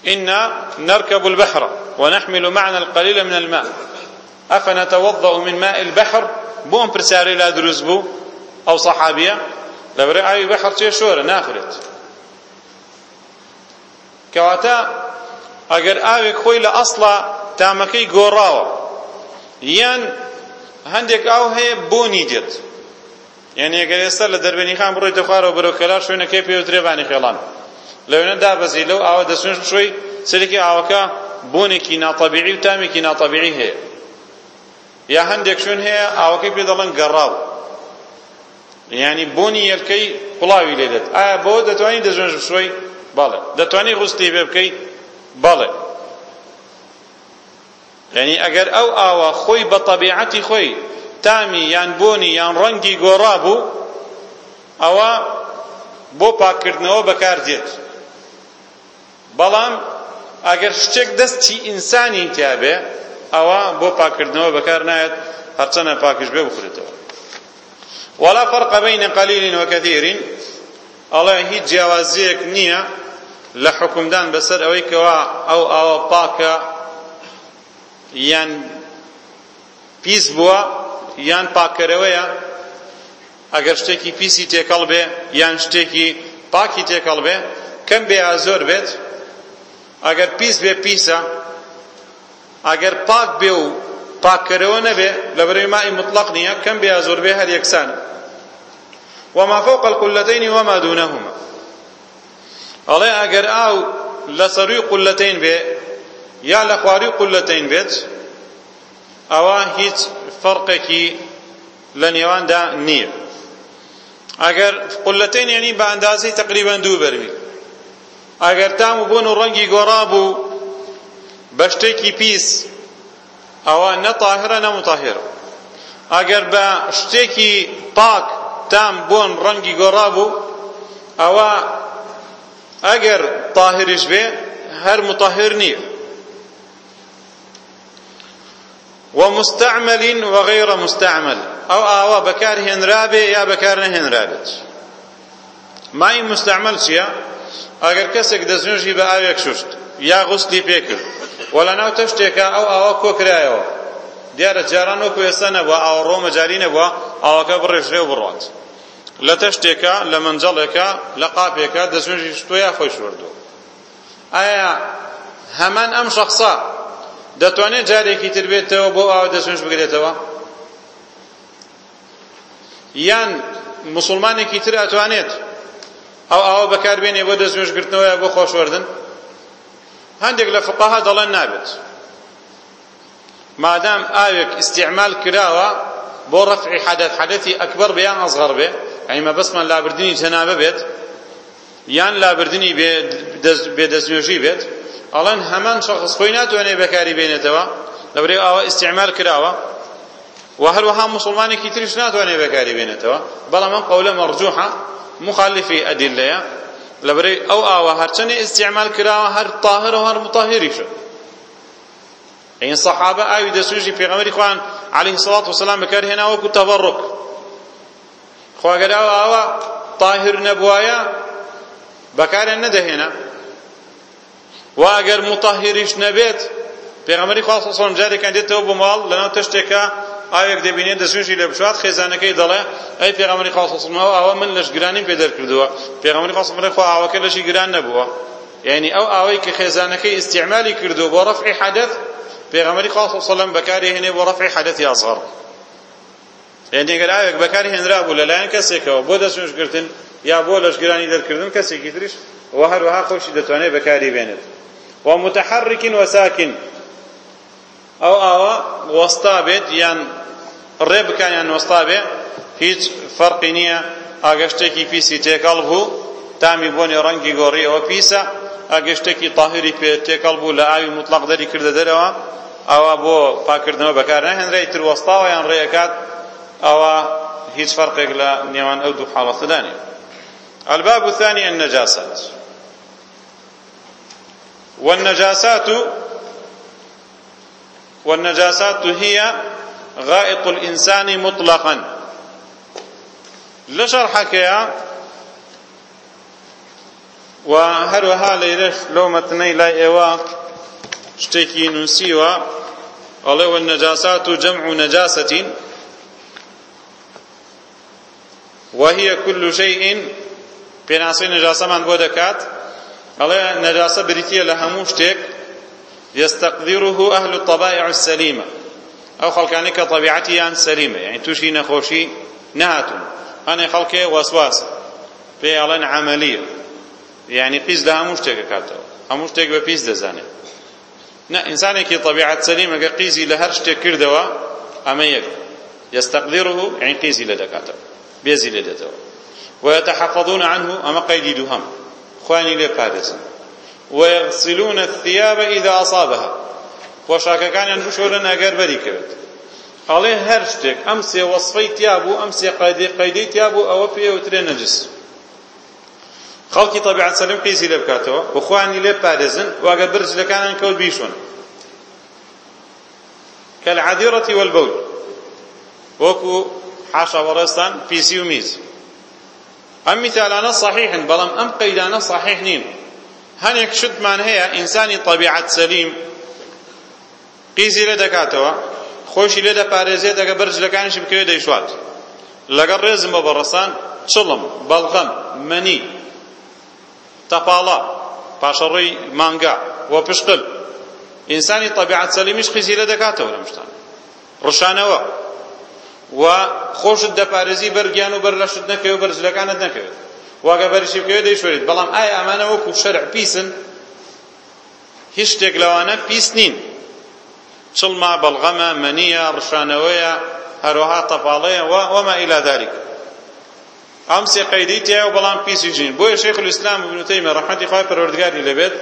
إنا نركب البحر ونحمل معنا القليل من الماء. أفنتوضأ من ماء البحر؟ بوم برساري لا دروز بو أو صحابية لبري آي بحر تي شورة ناخرت كواتا ئاوێک خۆی لە ئەسڵا تامەکەی گۆڕاوە یان هەندێک ئاو هەیە بۆنی دێت یعنی ئەگەر ئێستا لە دەربێنی خان بڕۆیتە خوارەوە بەرەو کەلار شوێنەکەی پێوترێبانی خێڵان. لەوێنە دابەزی لەو ئاوە دەسوێنش بشۆی سەرێکی ئاوەکە بۆنێکی ناتەبیعی و تامێکی ناتەبیعی هەیە. یا هەندێک شوێن هەیە ئاوەکەی پێ دەڵێن گەڕاو. یعنی بۆنی یەلکەی قوڵاوی لێدێت. ئایا بۆ دەتوانین دەژێنش بشۆی بەڵێ. دەتوانی غوستی پێ بکەی؟ بەڵێ. یعنی ئەگەر ئەو ئاوە خۆی بە طەبیعەتی خۆی تامی یان بۆنی یان ڕەنگی گۆڕا بوو ئەوە بۆ پاکردنەوە بەکار دێت. بەڵام ئەگەر شتێک دەستی ئینسانی تیابێ ئەوە بۆ پاکردنەوە بەکار نایەت هەرچەنە پاکش بێ بخورێتەوە. ولا فرق بين قليل وكثير الله هیچ جیاوازیەک نییە لە حکومدان بەسەر ئەوەی کەوا ئەو ئاوە پاکە یان پیس بووە یان پاکەرەوەیە ئەگەر شتێکی پیسی تێکەڵ بێ یان شتێکی پاکی تێکەڵ بێ کەم بێ یا زۆر بێت ئەگەر پیس بێ پیسە ئەگەر پاک بێ و پاککەرەوە نەبێ لە بەرەوەی مای مطلق نییە کەم بێ یا زۆر بێ هەر یەکسان. وما فوق القلتين وما دونهما. ئەڵێ ئەگەر ئاو لە سەروی قولەتین بێ یا لە خواری قولەتین بێت ئەوە هیچ فەرقێکی لە نێواندا نییە. ئەگەر قولەتین یعنی بە ئەندازەی تقریبان دوو بەروی ئەگەر تام و بوون و ڕەنگی گۆڕا بوو بە شتێکی پیس ئەوە نە تاهرە نە متاهرە. ئەگەر بە شتێکی پاک تام بۆن ڕەنگی گۆڕا بوو ئەوە ئەگەر تاهریش بێ هەر متاهر نییە. ومستعمل وغير مستعمل. او آوا بكار هنرابي يا بكار نهنرابت مای مستعمل چییە؟ ئەگەر کەسێک دەستنوێژی بە ئاوێک شوشت یا غوسلی پێکرد وەلا ناو تەشتێکە ئەو ئاوا کۆکرایەوە دیارە جاران وەکو ئێستا نەبووە ئاوە ڕۆمە جاری نەبووە ئاوەکە بڕێژرێ و بڕات. لە تەشتێکە لە منجەڵێکە لە قاپێکە دەستنوێژی شتۆ یا خۆی شوردو ئایا هەمان ئەم شەخصە دەتوانێت جارێکی تر بێتەوە بۆ ئاوە دەستنوێژ بگرێتەوە؟ یان مسلمانێکی تر ئەتوانێت ئەو ئاوە بەکاربێنێ بۆ دەستنوێژگرتنەوە بۆ خۆشوەردن؟ هەندێک لە فقەها دەڵێن نابێت. مادام ئاوێک استعمال کراوە بۆ ڕفعی حدث حدثی ئەکبەر بەیان ئەزغەر بێ ئەی مەبەستمان لابردنی جەنابە بێت یان لابردنی بێدەستنوێژی بێت ئەڵەن هەمان شخص خۆی ناتوانێ بەکاری بێنێتەوە؟ لەبەرێ ئەوە استعمال کراوە؟ و هەروەها مسلمانێکی تریش ناتوانێ بەکاری بێنێتەوە؟ بەڵام ئەم قەولە مەرجوحە مخالفی ئەدیلەیە لەبەرێ ئەو ئاوە هەرچەندێ استعمال کراوە هەر طاهر و هەر مطهریشە این صحابه ئاوی دەسوژی پێغەمبەری خوان عليه الصلاة والسلام بەکارهێنا وەکو تەبەڕک خواگەر ئەو ئاوە طاهر نەبوایە بەکارێن نەدەهێنا. و ئەگەر مطهریش نەبێت پێغەمبەری خوا صلی الله علیه و جارێکان دێتەوە بۆ ماڵ لەناو تەشتێکە ئاوێک دەبینێت دەسوژی لە بشوات خێزانەکەی دەڵێ ئەی پێغەمبەری خوا صلی الله علیه و ئاوە من لەش گرانی پێ دەرکردووە. پێغەمبەری خوا صلی الله علیه و ئاوەکە لەشی گران نەبووە. یعنی ئەو ئاوەی کە خێزانەکەی استعمالی کردو بۆ ڕفعی حدث پێغەمبەری خوا صلی الله علیه و سلم بەکاری هێنێ بۆ ڕفعی حدثی ئەصغر یعنی ئەگەر ئاوێک بەکاری هێنرا بوو لەلایەن کەسێکەوە بۆ دەسوژگرتن یا بۆ لەشگرانی دەرکردن کەسێکی تریش و هەروەها خۆشی دەتوانێت بەکاری بێنێت. ومتحرك وساكن. أو بێت یان ڕێ بکان یان وەستا بێ هیچ فەرقی نییە ئاگەشتێکی پیسی تێکەڵ بوو. تامی بۆنی ڕەنگی گۆڕیەوە پیسە. ئاگەشتێکی تاهری پێ تێکەڵ بوو لە ئاوی مطلق دەری کردە دەرەوە. ئەوە بۆ پاکردنەوە بەکار نەهێنرێ تر وەستاوە یان ڕێەکات ئەوە هیچ فەرقێک لە نێوان ئەو دوو حاڵەتەدا نیە الباب الثاني النجاسات. والنجاسات والنجاسات هي غائط الإنسان مطلقا. لشرحك يا وهروها ليرش لو متني لا إيوا شتكي نسيوا قال والنجاسات جمع نجاسة. وهي كل شيء بناصي نجاسة من بودكات ئەڵێ نەجاسە بریتە لە هەموو شتێک يستقدره أهل الطبائع السليمة. أو خلقاني كطبيعتيان سليمة. يعني توشي نخوشي نهاتون. أنا خلقي وسواس. في ألان عملية. يعني قيز لها مشتك كاتو. پیس دەزانێت نه ئینسانێکی طبیعت سەلیمەگە قیزی لە هەر شتێک کردەوە ئەمە یەک يستقدره يعني قيزي لدكاتره بيزي لدتو ويتحفظون عنه أما قيدي خوانی لێ پارێزن ويغسلون الثياب إذا أصابها. ئەڵێ هەر شتێک ئەم سێ وەصفەی تیا بوو ئەم سێ قەیدەی قەیدەی تیا بوو ئەوە پێوترێ نەجس. خەڵکی سەلم قیزی لێ بکاتەوە. بۆ خوانی لێ پارێزن واگە برجلەکانیان کەوت بیشون كالعذيرة والبول وكو حاشا ورستان بيسي وميز ئەم میتالانە صحیحن بەڵام ئەم قەیدانە صحیح نین. هەنێک شتمان هەیە ئینسانی طبیعت سەلیم. قیزی لێ دەکاتەوە خۆشی لێ دەپارێزێت دەگە بەرجلەکانیشی بکەوێ دەیشوات. لەگەڵ ڕێزم بە بەڕەسان چڵم بەڵغەم مەنی تەپاڵە پاشەڕۆی مانگا وە پشقل. ئینسانی طبیعت سەلیمیش قیزی لێ دەکاتەوە لەم شتانە ڕشانەوە و خۆشت دەپارێزی بەرگیان و بەر لەشت نەکەوێت و بەرزلەکانت نەکەوێت. واگە بەرشی بکەوێت دەیشۆریت بەڵام ئایا ئەمانە وەکو شەرع پیسن؟ هیچ شتێک لەوانە پیس نین. چڵما بەڵغەمە مەنیە ڕشانەوەیە هەروەها تەپاڵەیە وما إلى ذلك ئەم سێ قەیدەی تایە و بەڵام پیسی ژین. بۆیە شێخ الإسلام ابن تيمية ڕەحمەتی خوای پەروەردگاری لەبێت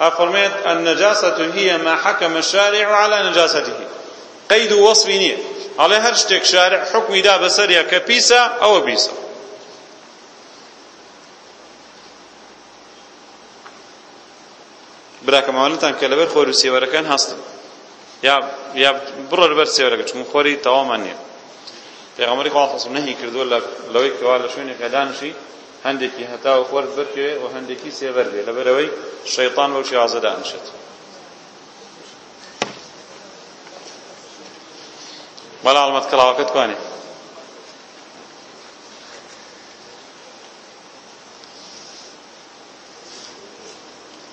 أفرميت النجاسة هي ما حكم الشارع على نجاسته. قيد وصف نية على هر شتێک شارع حکمی دا بەسەریە کە پیسە ئەوە پیسە براکەماوانتان کە لەبەر خۆر و سێوەرەکان هەستن یا یا بڕۆ لەبەر سێوەرەکە چون خۆری تەوامان نییە. پێغەمبەری خوا حەسم نەهی کردووە لەوەی کەوا لە شوێنێکە دانشی هەندێکی هەتاوە خۆرت بەرکێ و هەندێکی سێبەر بێ لەبەرەوەی شەیطان بەو شێوازە دانشێت بەڵا ئەڵمەت کەڵاوەکەت کوانێ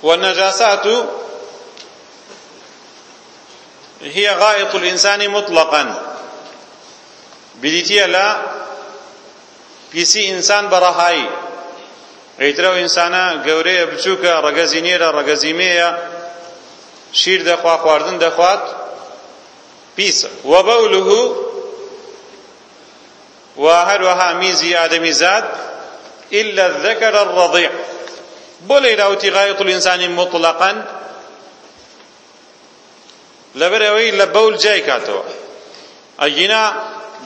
والنجاسات هي غائط الإنسان مطلقا. بديتي لا پیسی ئینسان بەڕەهایی ئەیترەوە ئینسانە گەورەیە بچووکە ڕەگەزینێرە ڕەگەزیمەیە شیر دەخوا خواردن دەخوات پیسە وەبەولوه و هەروەها میزی ئادەمیزاد إلا الذكر الرضيع بۆ لەیراوتی غایەت الإنسانی مطلقا بەول جای کاتەوە ئەگینا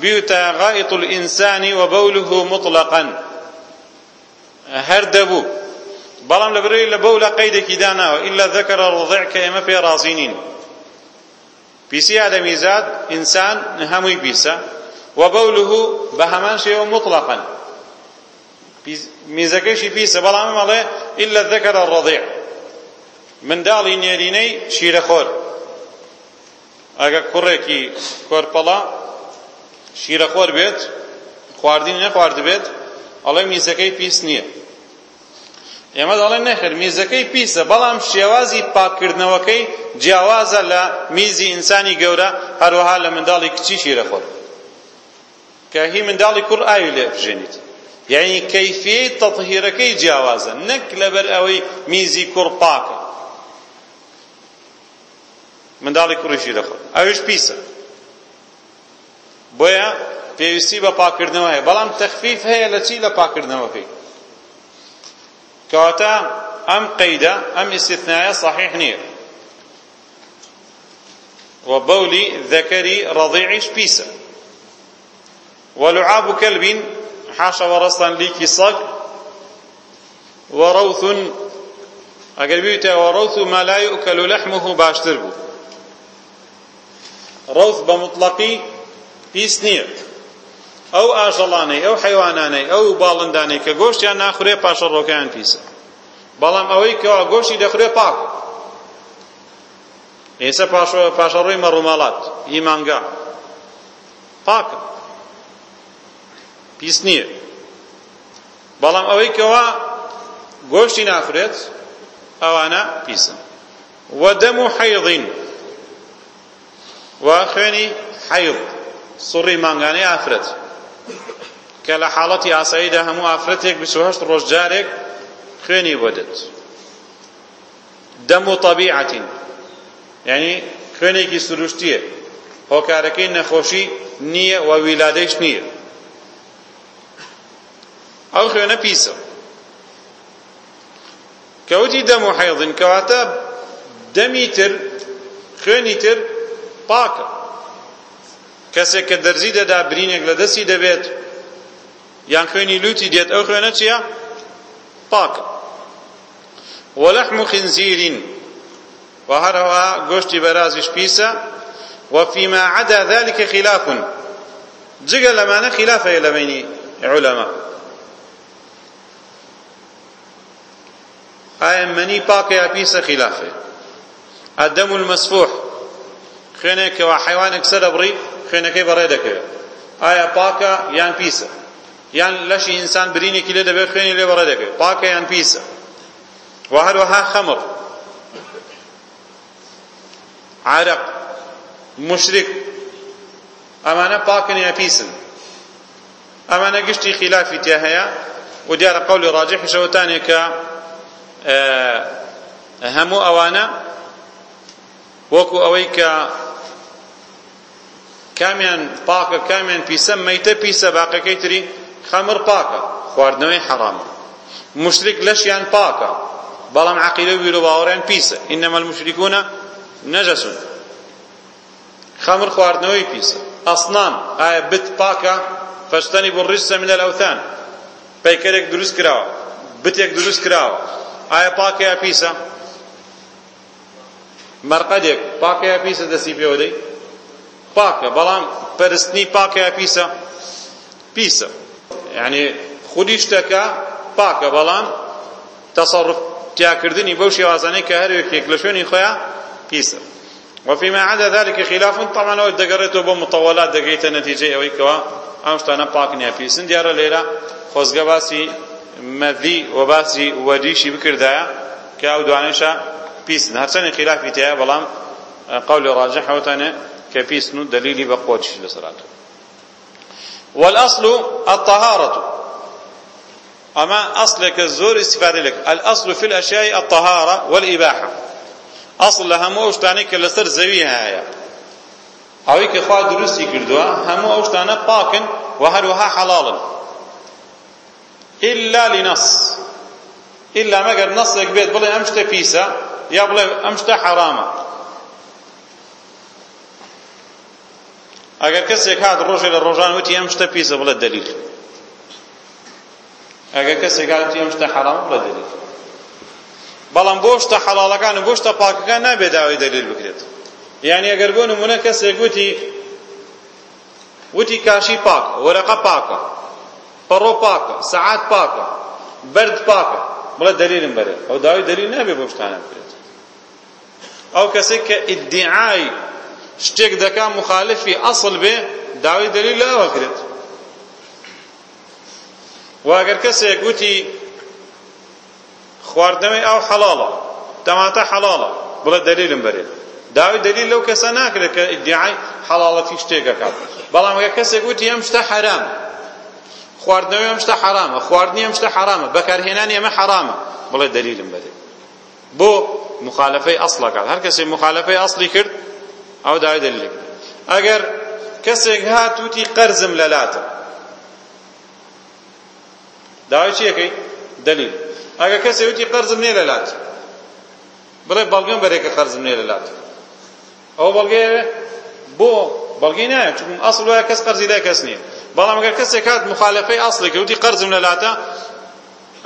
بيوتا غائط الإنسان وبوله مطلقا هر دبو بەڵام لەبەرەوەی لە بەو لە قەیدێکی داناوە ئیلا ذەکەرە ڕضع کە پیسی ئادەمیزاد ئینسان هەمووی پیسە. و بەولوه بە هەمان شێوە مطلقا. میزەکەشی پیسە بەڵام مەڵێ ئیلا ذەکەرە ڕضع منداڵی نێرینەی شیرەخۆر. ئەگە کوڕێکی کۆرپەڵا شیرەخۆر بێت خواردنی نەخوارد بێت ئەڵێ میزەکەی پیس نییە. ئێمە دەڵێن نەخێر میزەکەی پیسە بەڵام شێوازی پاکردنەوەکەی جیاوازە لە میزی ئینسانی گەورە هەروەها لە منداڵی کچی شیرەخۆر. کە هی منداڵی کوڕ ئاوی لێ بژێنیت. یعنی کەیفیەی تەطهیرەکەی جیاوازە نەک لەبەر ئەوەی میزی کوڕ پاکە. منداڵی کوڕی شیرەخۆر. ئەوش پیسە. بۆیە پێویستی بە پاکردنەوە هەیە. بەڵام تەخفیف هەیە لە چی لە پاکردنەوەکەی؟ کەواتە ئەم قەیدە ئەم ئیستثنایە صحیح نییە وبولي ذكري رضيعش بيسا ولعاب كلب حاشا ورسطا ليكي صق. وروث اگر بيوتا وروث ما لا يؤكل لحمه باشتر بو. روث بمطلقي پیس نییە ئەو ئاژەڵانەی ئەو حیوانانەی ئەو باڵندانەی کە گۆشتیان ناخورێ پاشە ڕۆکەیان پیسە. بەڵام ئەوەی کەوا گۆشتی دەخورێ پاک. ئێستا پاشەڕۆی مەڕووماڵات هی مانگا پاکە. پیس نییە. بەڵام ئەوەی کەوا گۆشتی نافرێت ئەوانە پیسن وەدەم و حەیضین و خوێنی حەیض سوڕی مانگانەی ئافرەت. کە لە حاڵەتی ئاساییدا هەموو ئافرەتێک بچهشت ڕۆژ جارێک خوێنی بۆدت دەم و طەبیعەتین یعنی خوێنێکی سروشتیە. هۆکارەکەی نەخۆشی نییە و ویلادەیش نییە. ئەو خوێنە پیسە. کەوتی دەم و حەیضن کەواتە دەمی تر خوێنی تر پاکە. کەسێک کە دەرزی دەدا برینێک لە دەستی دەبێت یان خوێنی لوتی دێت ئەو خوێنە چییە؟ پاکە وەلەحم خنزير. وهرها گۆشتی بەرازیش پیسە وفيما عدا ذلك خلاف. جگە لەمانە خلافەیە لە بینی علەما. ئایا منی پاکە یا پیسە خلافێ؟ الدم المسفوح. خوێنێکەوە حیوانێک سەر بڕی. خوێنەکەی بەڕێ دەکەوێت ئایا پاکە؟ یان پیسە. یان لەشی ئینسان برینێکی لێ دەبێت خوێنی لێ بەڕێ دەکەوێت پاکە یان پیسە. و هەروەها خەمر عرق مشرک. ئەمانە پاکن یا پیسن؟ ئەمانە گشتی خلافی تیا هەیە. و دیارە قولی ڕاجحشەوەتانێک کە هەموو ئەوانە وەکو ئەوەی کە کامیان پاکە کامیان پیسە مەیتە پیسە باقەکەی تری خەمر پاکە خواردنەوەی حەرامە مشرک لەشیان پاکە بەڵام عقیدە و بیرو باوەڕیان پیسە. ئینەمە المشرکونە نەجەسون خەمر خواردنەوەی پیسە. ئەسنام ئایا بت پاکە؟ فەشتەنی بۆ ڕیسە منە لەوتان پەیکەرێک دروست کراوە. بتێک دروست کراوە. ئایا پاکە یا پیسە؟ مەرقەدێک. پاکە یا پیسە دەستی پێوە دەی؟ پاکە بەڵام پەرستنی پاکە یا پیسە؟ پیسە. یعنی خودی شتەکە پاکە بەڵام تەسەڕف تیاکردنی بەو شێوازانەی کە هەر یەکێک لە شوێنی خۆیان پیسە. وفيما عدا ذلك خلاف طبعا لو دقرته بمطولات دقيت نتيجة أو كوا أمشتنا باكنيا بيسن ديار ليلة خۆزگە باسی مەذی و باسی وەریشی بکردایە کە ئەو دوانەشە پیسن. هەرچەندی خلافی تەیە بەڵام قولی ڕاجح حوتانە کە پیسن و دلیلی بە قوتش لەسەرات والأصل الطهارة. أما أصلك الزور استفادة لك. الأصل في الأشياء الطهارة والإباحة. أصل لها مو أشتاني كالسر زويها هيا أوي كخوا درستي كردوا همو أشتانا باكن وهروها حلالا. إلا لنص. إلا ما قد نص بيت بلي أمشت بيسا يا بلي أمشت حرامة ئەگەر کەسێک هات ڕۆژێ لە ڕۆژان وتی ئەم شتە پیسە بڵێ دلیل ئەگەر کەسێک هات وتی ئەم شتە حرام بڵێ دلیل بەڵام بۆ شتە حەڵاڵەکان و بۆ شتە پاکەکان نابێت داوای دلیل بکرێت. یعنی ئەگەر بۆ نمونە کەسێک وتی وتی کاشی پاک وەرەقە پاکە پەڕۆ پاکە سەعات پاکە بەرد پاکە بڵێ دلیلم بەرێ. ئەو داوای دلیل نابێت بۆ شتانە بکرێت. ئەو کەسێک کە ئیدعای شتێک دەکا مخالفی ئەسڵ بێ داوای دلیل لەوە کرێت. واگەر کەسێک گوتی خواردنەوەی ئەو حەڵاڵە تەماتە حەڵاڵە بڵێ دلیلم بەرێ. داوای دلیل لەو کەسە ناکرێت کە ئیدعای حەڵاڵەتی شتێکەکات بەڵام ئەگەر کەسێک گوتی ئەم شتە حرام خواردنەوەی ئەم شتە حرامە خواردنی ئەم شتە حرامە بەکارهێنانی ئەمە حرامە بڵێ دلیلم بەرێ. بۆ مخالفەی ئەسڵەکات هەر کەسێک مخالفەی ئەسڵی کرد ئەو داوای دلیل. ئەگەر کەسێک هات وتی قەرزم لەلاتە داوای چیەکەی؟ دلیل. ئەگەر کەسێک وتی قەرزم نێ لەلات بڵێ بەڵگەم بەرێکە قەرزم نێ لەلات ئەو بەڵگەیە بۆ بەڵگەی نایە چون ئەسڵ وایە کەس قەرزی لای کەس نییە. بەڵام ئەگەر کەسێک هات مخالفەی ئەسڵی کە وتی قەرزم لەلاتە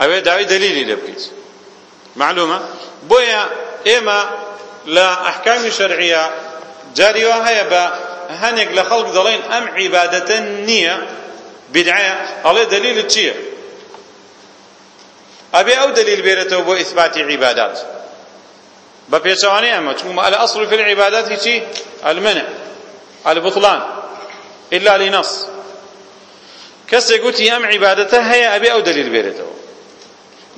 ئەوێ داوای دلیلی لێ بکەیت. معلومە؟ بۆیە ئێمە لە ئەحکامی شەرعیە جاری وا هەیە بە هەنێک لە خەڵک دەڵێن ئەم عیبادەتە نییە بدعەیە ئەڵێ دلیلت چییە؟ ئەبێ ئەو دلیل بێرێتەوە بۆ ئیثباتی عیبادات. بە پێچەوانەی ئەمە چون الأصل في العبادات هیچی المنع البطلان إلا لنص. کەسێک گوتی ئەم عیبادەتە هەیە ئەبێ ئەو دلیل بێرێتەوە.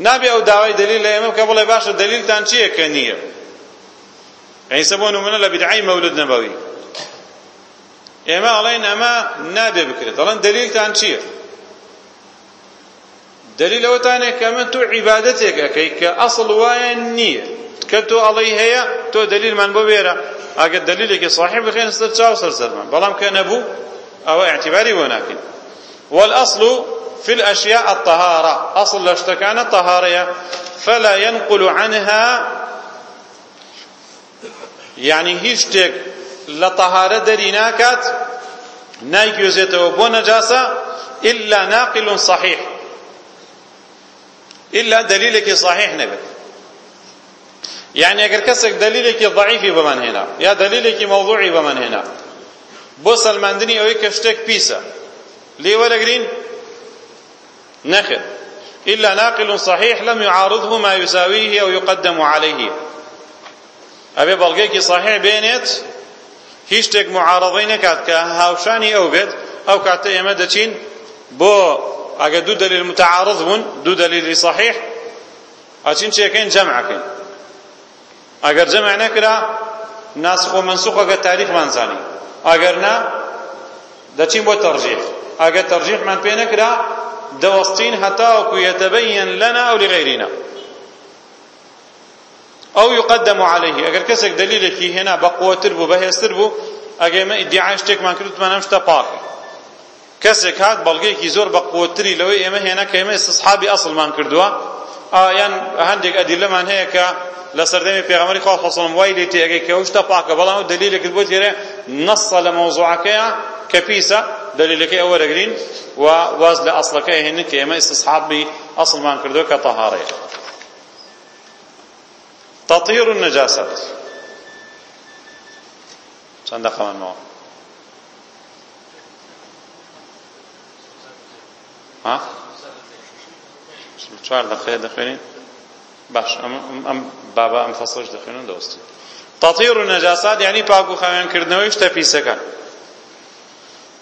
نابێ ئەو داوای دلیل لە ئێمە بکە بڵێ باشە دلیلتان چییە کە نییە؟ عیسە بۆ نمونە لە بدعای مەولد نەبەوی ئێمە ئەڵێن ئەمە نابێ بکرێت ئەڵێن دلیلتان چییە دلیل ئەوەتانێ کە من تو عیبادەتێک ئەەکەی کە ئەسڵ وایە نییە کە تۆ ئەڵەی هەیە تۆ دلیلمان بۆ بێرە دلیلێکی صاحب بخێن سەر چاو سەر سەرمان بەڵام کە نەبوو ئەوە اعتباری بۆ والأصل في الأشياء الطهارة. أصل لاشتكان الطهارة. فلا ينقل عنها يعني هیچ شتێک لە طهارە دەری ناکات نایگوێزێتەوە بۆ نەجاسە إلا ناقل صحيح. إلا دليلك صحيح نبت يعني أجر كسك دليلك ضعيفي بمن هنا موضوعي بمن هنا. بو سلماندني أو كشتك بيسا. ليه ولا جرين نخل. إلا ناقل صحيح لم يعارضه ما يساويه أو يقدم عليه. ئەبێ بەڵگەیەکی صحیح بێنێت هیچ شتێک معارضەی نەکات کە هاوشانی ئەو بێت ئەو کاتە ئێمە دەچین بۆ ئەگە دوو دلیل متعارض بوون دوو دلیلی صحیح ئەچین چێکەین جەمعەکەین ئەگەر جەمع نەکرا ناسخ و منسوخەکە تاریخمان زانی. ئەگەر نا دەچین بۆ تەرجیح. ئەگە تەرجیحمان پێ نەکرا دەوەستین هەتاوەکو یەتەبەین لەنا ئەو لغەیرینە ئەو يقدم عليه. ئەگەر کەسێک دلیلێکی هێنا بە قووەتر بوو بەهێزتر بوو ئەگە ئێمە ئیدعای شتێکمان کردوتمان ئەم شتە پاکە کەسێک هات بەڵگەیەکی زۆر بە قووەتری لەوەی ئێمە هێنا کە ئێمە ئستصحابی ئەسڵمان کردووە ئایان هەندێک ئەدیلەمان هەیە کە لە سەردەمی پێغەمبەری خوا فەسڵم وای لێ تێگەی کە ئەو شتە پاکە بەڵام ئەو دلیلێکت بۆ تێرە نەسە لە مەوزوعەکەیە کە پیسە دلیلەکەی ئەوە وەرەگرین و واز لە ئەسڵەکەی هێنن کە ئێمە ئستصحابی ئەسڵمان کردووە کە تەهارەیە تطهير النجاسات چند دقیقه من ما ها؟ چوار دەقیقە دەخوێنین باش ئەم بابە ئەم فصلەش دەخوێنین دەوەستین تطهير النجاسات يعني پاک و خاوێن کردنەوەی شتە پیسەکە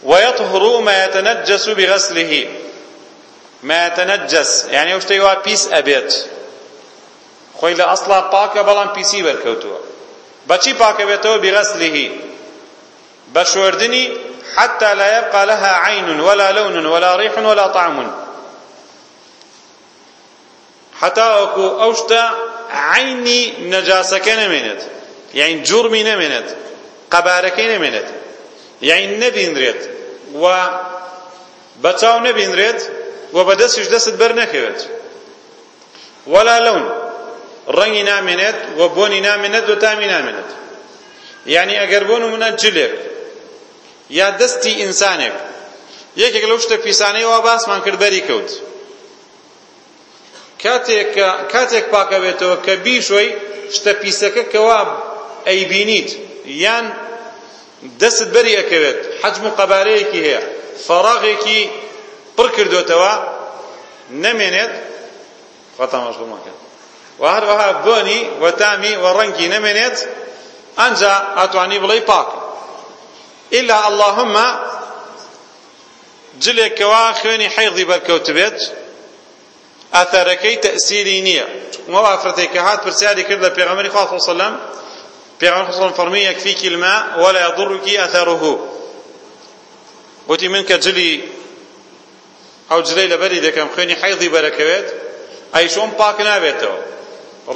ويطهر ما يتنجس بغسله. ما يتنجس يعني ئەو شتەی وا پیس ئەبێت خۆی لە ئەسڵا پاکە بەڵام پیسی بەرکەوتووە. بەچی پاک ئەبێتەوە؟ بغسله بە شۆردنی حتى لا يبقى لها عين ولا لون ولا ريح ولا طعم. حتى أكو أوشتا عيني نجاسك نمينت. يعني جرمي نمينت. قبارك نمينت. يعني نبين ريت و بتاو نبين ريت وبدسش دست برنكوت ولا لون. ڕەنگی نامێنێت و بۆنی نامێنێت و تامی نامێنێت. یعنی ئەگەر بۆ نمونە جلێک یا دەستی ئینسانێک یەکێک لەو شتە پیسانەیەوە باسمان کرد بەری کەوت. کاتێک پاکە بێتەوە کە بیشۆی شتە پیسەکە کەوا ئەیبینیت. یان دەست بەری ئەکەوێت حەجم و قەبارەیەکی هەیە فەراغێکی پڕ کردوتەوە نەمێنێت خەتا مەشغوڵ مەکەن و هەروەها بۆنی و تامی و ڕەنگی نەمێنێت ئەنجا ئەتوانی بڵێ پاک ئیلا اللهم جلێکەوە خوێنی حەیضی بەرکەوت بێت ئەثەرەکەی تەسیری نییە وەو ئافرەتێک کە هات پرسیاری کرد لە پێغەمبەری خوا وسلم. پێغەمبەر صلی الله فەرمی یەکفیکی الماء ولا يضرك أثره. وتی من کە جلی ئەو جلەی لەبەری دەکەم خوێنی حەیضی بەرەکەوێت ئەی چۆن پاک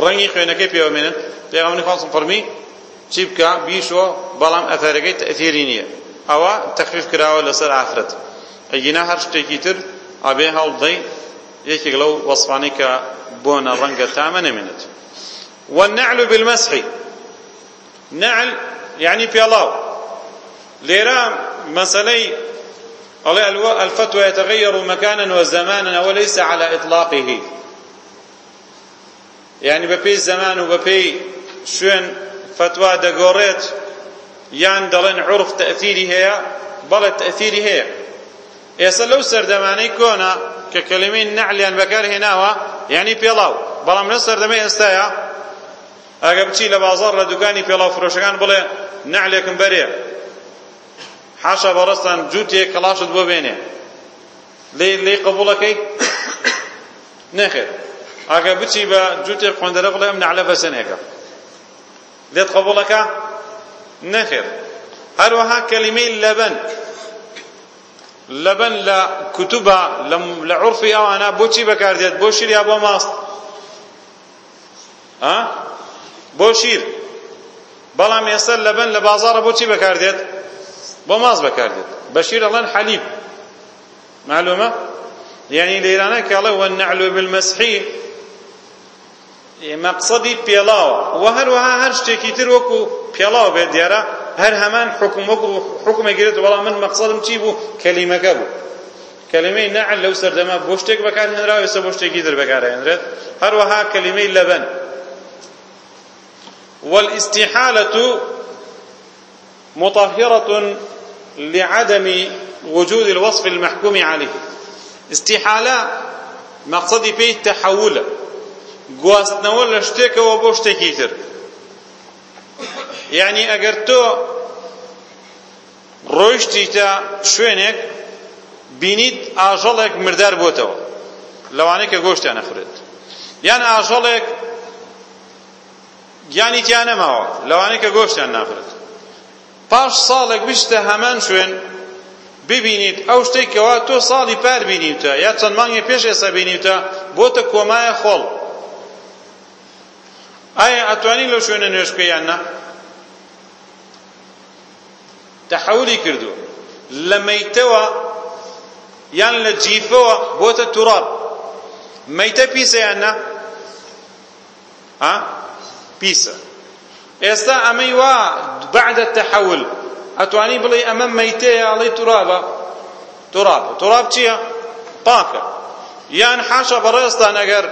ڕەنگی خوێنەکەی پێوەمێنن پێغەمبەری خوا فەرمی چی بکە بیشۆ بەڵام ئەثەرەکەی تەثیری نییە ئەوە تەخفیف کراوە لەسەر ئافرەت ئەگینا هەر شتێکی تر ئابێ هەڵدەی یەکێک لەو وەصفانەی کە بۆنە ڕەنگە تامە نەمێنێت والنعل بالمسح. نعل يعني بيلاو ليرا مسألة الفتوى يتغير مكانا وزمانا وليس على إطلاقه. یعنی بە پێی زەمان و بە پێی شوێن فتوا دەگۆڕێت یان دەڵێن عرف تەثیری هەیە بەڵێ تەثیری هەیە. ئێستا لەو سەردەمانەی کۆنا کە کەلمەی نەعلیان بەکار هێناوە یعنی پێڵاو. بەڵام لە سەردەمەی ئێستاە ئەگە بچی لە بازار لە دوکانی پێڵاو فرۆشەکان بڵێ نەعلێکم بەرێ. حاشا بەڕستان جووتێک کەڵاشت بۆ بێنێ. لێ قبوڵەکەی؟ نەخێت ئەگە بچی بە جووتێک خوێندەرە بڵێ ئەم نعلە بەسەنێکە. لێت قبوڵەکە نەخێر. هەروەها کەلیمەی لەبەن. لەبەن لە کوتوبە لە عرفی ئەوانە بۆچی بەکاردێت؟ بۆ شیر یا بۆ ماست. بۆ شیر. بەڵام ئێستا لەبەن لە بازاڕە بۆچی بەکاردێت؟ بۆ ماست بەکاردێت. بە شیر ئەڵەن حەلیب. معلومە؟ يعني لێرانە کە ئەڵێ والنعل بالمسح مەقسەدی پێڵاوە و هەروەها هەر شتێکی تر وەکو پێڵاو بێت دیارە هەر هەمان حکم وەکو حکمێکگرێت وەڵام من مەقسەدم چی بوو؟ کەلیمەکە بوو. کەلیمەی نەعل لەو سەردەما بۆ شتێک بەکارهێنراوە ئێستا بۆ شتێکی تر بەکارهێنرێت. هەروەها کەلیمەی لەبەن. والاستحالة مطهرة لعدم وجود الوصف المحكوم عليه. استحالة مقصدي فيه تحوله گواستنەوە لە شتێکەوە بۆ شتێکی تر. یعنی ئەگەر تۆ ڕۆیشتیتە شوێنێک بینیت ئاژەڵێک مردار بۆتەوە لەوانەیە کە گۆشتیان نەخورێت. یان ئاژەڵێک گیانی تیان نەماوە لەوانەیە کە گۆشتیان ناخورێت. پاش ساڵێک بشتە هەمان شوێن ببینیت ئەو شتێکەوە تۆ ساڵی پار بینیتە یا چەند مانگی پێش ئێستا بینیتە بۆتە کۆمایە خۆڵ. ئایا ئەتوانی لەو شوێنە نوێش بکەیان نا تەحولی کردو لە مەیتەوە یان لە جیفەوە بۆتە توڕاب مەیتە پیسە یان نا ها پیسە ئێستا ئەمەی وا بعد التحول ئەتوانی بڵێ ئەمە مەیتەیە ئەڵێ تورابە توراب توراب چییە پاکە یان حاشا بەڕێستان ئەگەر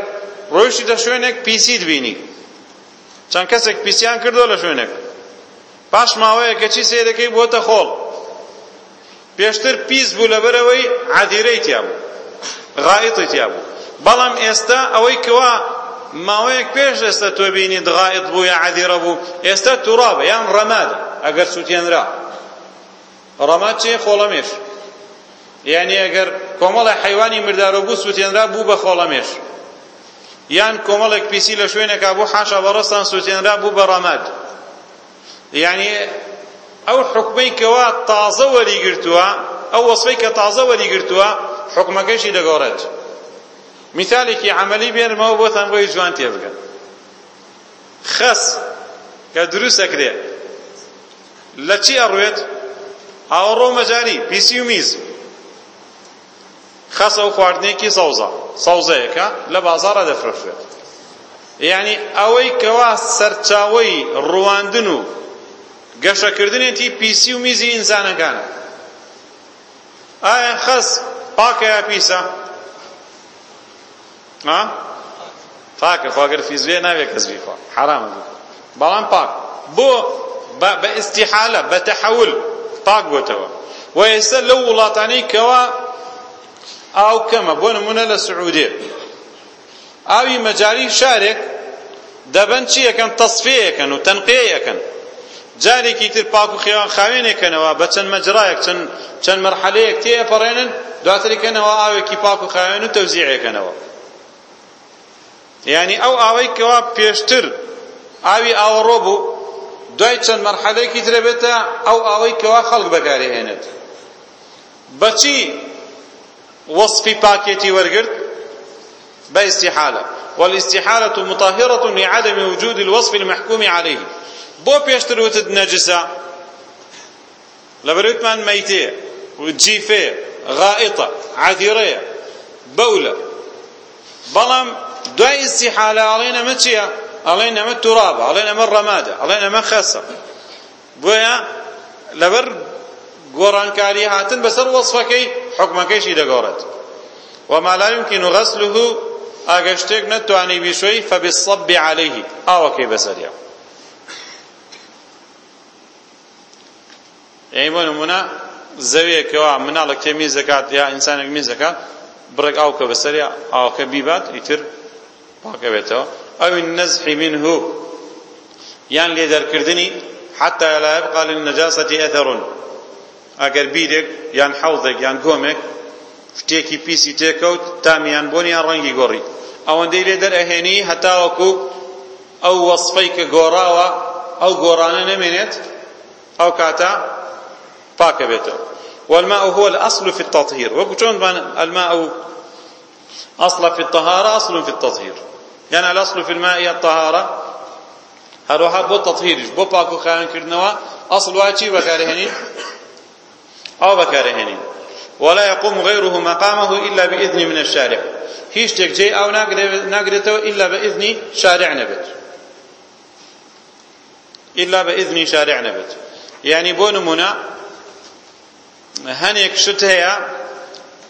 ڕۆیشتە شوێنێک پیسیت بینی چەند کەسێک پیسیان کردو لە شوێنێک. پاش ماوەیە کە چی سێرەکەی بۆتە خۆڵ؟ پێشتر پیس بوو لەبەرەوەی عاذیرەی تیا بوو غائیتی تیا بوو. بەڵام ئێستا ئەوەی کەوا ماوەیەک پێش ئێستا تۆ بینی غائیت بوو یا عاذیرە بوو ئێستا تورابە یان ڕەمادە ئەگەر سووتێنرا ڕەماد چیە؟ خۆڵەمێش یعنی ئەگەر کۆمەڵی حیوانی مردارە بوو سووتێنرا بوو بە خۆڵەمێش یان کۆمەڵێک پیسی لە شوێنێکا بوو حاشا بەڕستان سووتێنرا بوو بە ڕەماد یعنی ئەو حکمەی کەوا تازە وەریگرتووە ئەو وەسفەی کە تازە وەریگرتووە حکمەکەشی دەگۆڕێت. مثالێکی عملی بێنمەوە بۆتان بۆی جوان تێ بگەن. خەس کە دروست ئەکرێ لە چی ئەڕوێت؟ ئاوەڕۆ مەجاری پیسی و میز. خەسە و خواردنێکی سەوزە. سەوزەیەکە لە بازاڕە دەفرۆشێت یعنی ئەوەی کەوا سەرچاوەی ڕواندن و گەشەکردنێتی پیسی و میزی ئینسانەکانە ئایا خەس پاکە یا پیسە؟ ها؟ پاکە خواگەر فیزوێ ناوێت کەس بیخوا. حرامە بیخوا بەڵام پاک. بۆ بە ئیستیحالە بە تەحەول پاک بۆتەوە. و ئێستا لەو وڵاتانەی کەوا ئاو کەمە بۆ نمونە لە سعودێ ئاوی مەجاری شارێک دەبەن چی یەکەن تەصفیەکەن و تەنقیەکەن. جارێکی تر پاک و خاوێنێکەنەوە بە چەند مەجرایەک چەند چەند مەرحەلەیەک تێپەڕێنن دواتریکەنەوە ئاوێکی پاک و خاوێن و تەوزیعەکەنەوە یعنی ئەو ئاوەی کەوا پێشتر ئاوی ئاوەڕۆ بوو دوای چەند مەرحەلەیەکی ترە بێتە ئەو ئاوەی کەوا خەڵک بەکارهێنێت. بەچی وصفی پاکێتی وەرگرت باستحالة. والاستحالة مطهرة لعدم وجود الوصف المحكوم عليه. بۆ پێشتر وتت نەجسە لەبەروتمان مەیتەیە جیفەیە غائطە عەذیرەیە بەولە بەڵام دوای ئیستیحالە ئەڵێن ئەمە چییە ئەڵێن ئەمە تورابە ئەڵێن ئەمە ڕەمادە ئەڵێن ئەمە خەسە بۆیە لەبەر گۆڕانکاری هاتن بەسەر وەصفەکەی حکمەکەیشی دەگۆڕێت وما لا يمكن غسله ئاگە شتێک نەتوانی بیشۆی فبالصب عليه ئاوەکەی بەسەریە یعنی بۆ نمونە زەویەکەوە مناڵێک تێ میز دەکات یا ئینسانێک میز دەکات بڕێک ئاوکە بەسەریە ئاوەکە بیبات ئیتر پاکە بێتەوە ئەو النزح منه یان لێدەرکردنی حتى لا يبقى للنجاسة أثر ئەگەر بیرێک یان حەوضێک یان گۆمێک شتێکی پیسی تێکەوت تامیان بۆنیان ڕەنگی گۆڕی. ئەوەندەی لێ دەرئەهێنی هەتاوەکو ئەو وەصفەی کە گۆڕاوە ئەو گۆڕانە نەمێنێت ئەو کاتە پاکە بێتەوە. والماء هو الأصل في التطهير. چۆن الماء أصل في الطهارة أصل في التطهير. يعني الأصل في الماء الطهارة. هەروەها بۆ تطهيرش بۆ پاک و خاوێنکردنەوە ئەسڵ وای چی بەکارهێنین ئەو بەکارهێنین ولا يقوم غيره مقامه إلا بإذن من الشارع. هیچ شتێک جێ ئەو إلا بإذن شارع نەبێت. إلا بإذن شارع نەبێت. يعني بۆ نمونە هەنێک شت هەیە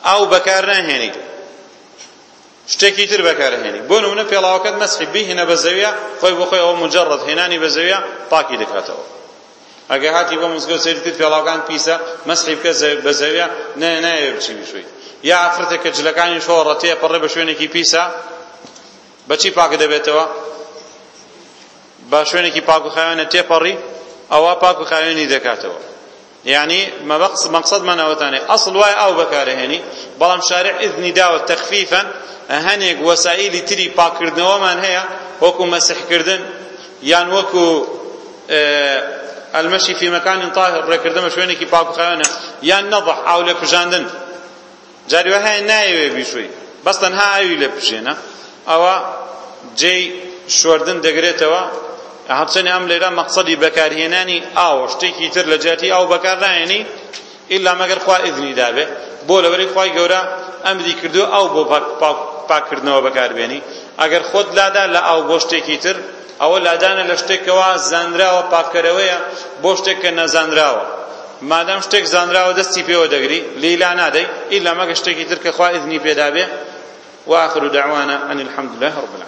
ئەو بەکار ناهێنی. شتێکی تر بەکارهێنی. بۆ نمونە پێڵاوەکەت مەسحی بیهێنە بە زەویە خۆی بۆ خۆی ئەوە مجرد هێنانی ئەگە هاتی بۆ مزگەوت سەری کرد پێڵاوەکان پیسە مەسحی بکە بە زەویە نە نایە بچی بشوی. یا ئافرەتێک کە جلەکانی شۆڕە تێپەڕێ بە شوێنێکی پیسە بەچی پاکە دەبێتەوە؟ بە شوێنێکی پاک و خاوێنە تێپەڕی ئەوە پاک و خاوێنی دەکاتەوە. يعني مقصد من اوتاني اصل واي او بكارهني بلام شارع اذني داو تخفيفا هەنێک وەسائلی تری پاکردنەوەمان هەیە وەکو مەسح کردن یان وەکو المشي في مكان طاهر ركردم شوينكي باكو خوانا يان نضح او لبجاندن جاري وهاي نايوي بشوي بس تنها ايوي لبجينا او جي شوردن دەگرێتەوە هەچەنی ئەم لێرە مەقصدی بەکارهێنانی ئاوە شتێکی تر لە جاتی ئاو بەکارناهێنی ئللا مەگەر خوا ئذنی دابێ بۆ لەبەری خوای گەورە ئەمدی کردو ئاو بۆ پاکردنەوە بەکاربێنی ئەگەر خۆت لادا لە ئاو بۆ شتێکی تر ئەوە لادانە لە شتێکەوە زانراوە پاکەرەوەیە بۆ شتێک کە نەزانراوە. مادام شتێک زانراوە دەستی پێوە دەگری لیلا نادەی ئیلا مەگە شتێکی تر کە خوا ئیذنی پێدابێ. وآخر دعوانا أن الحمد لله رب العالمين.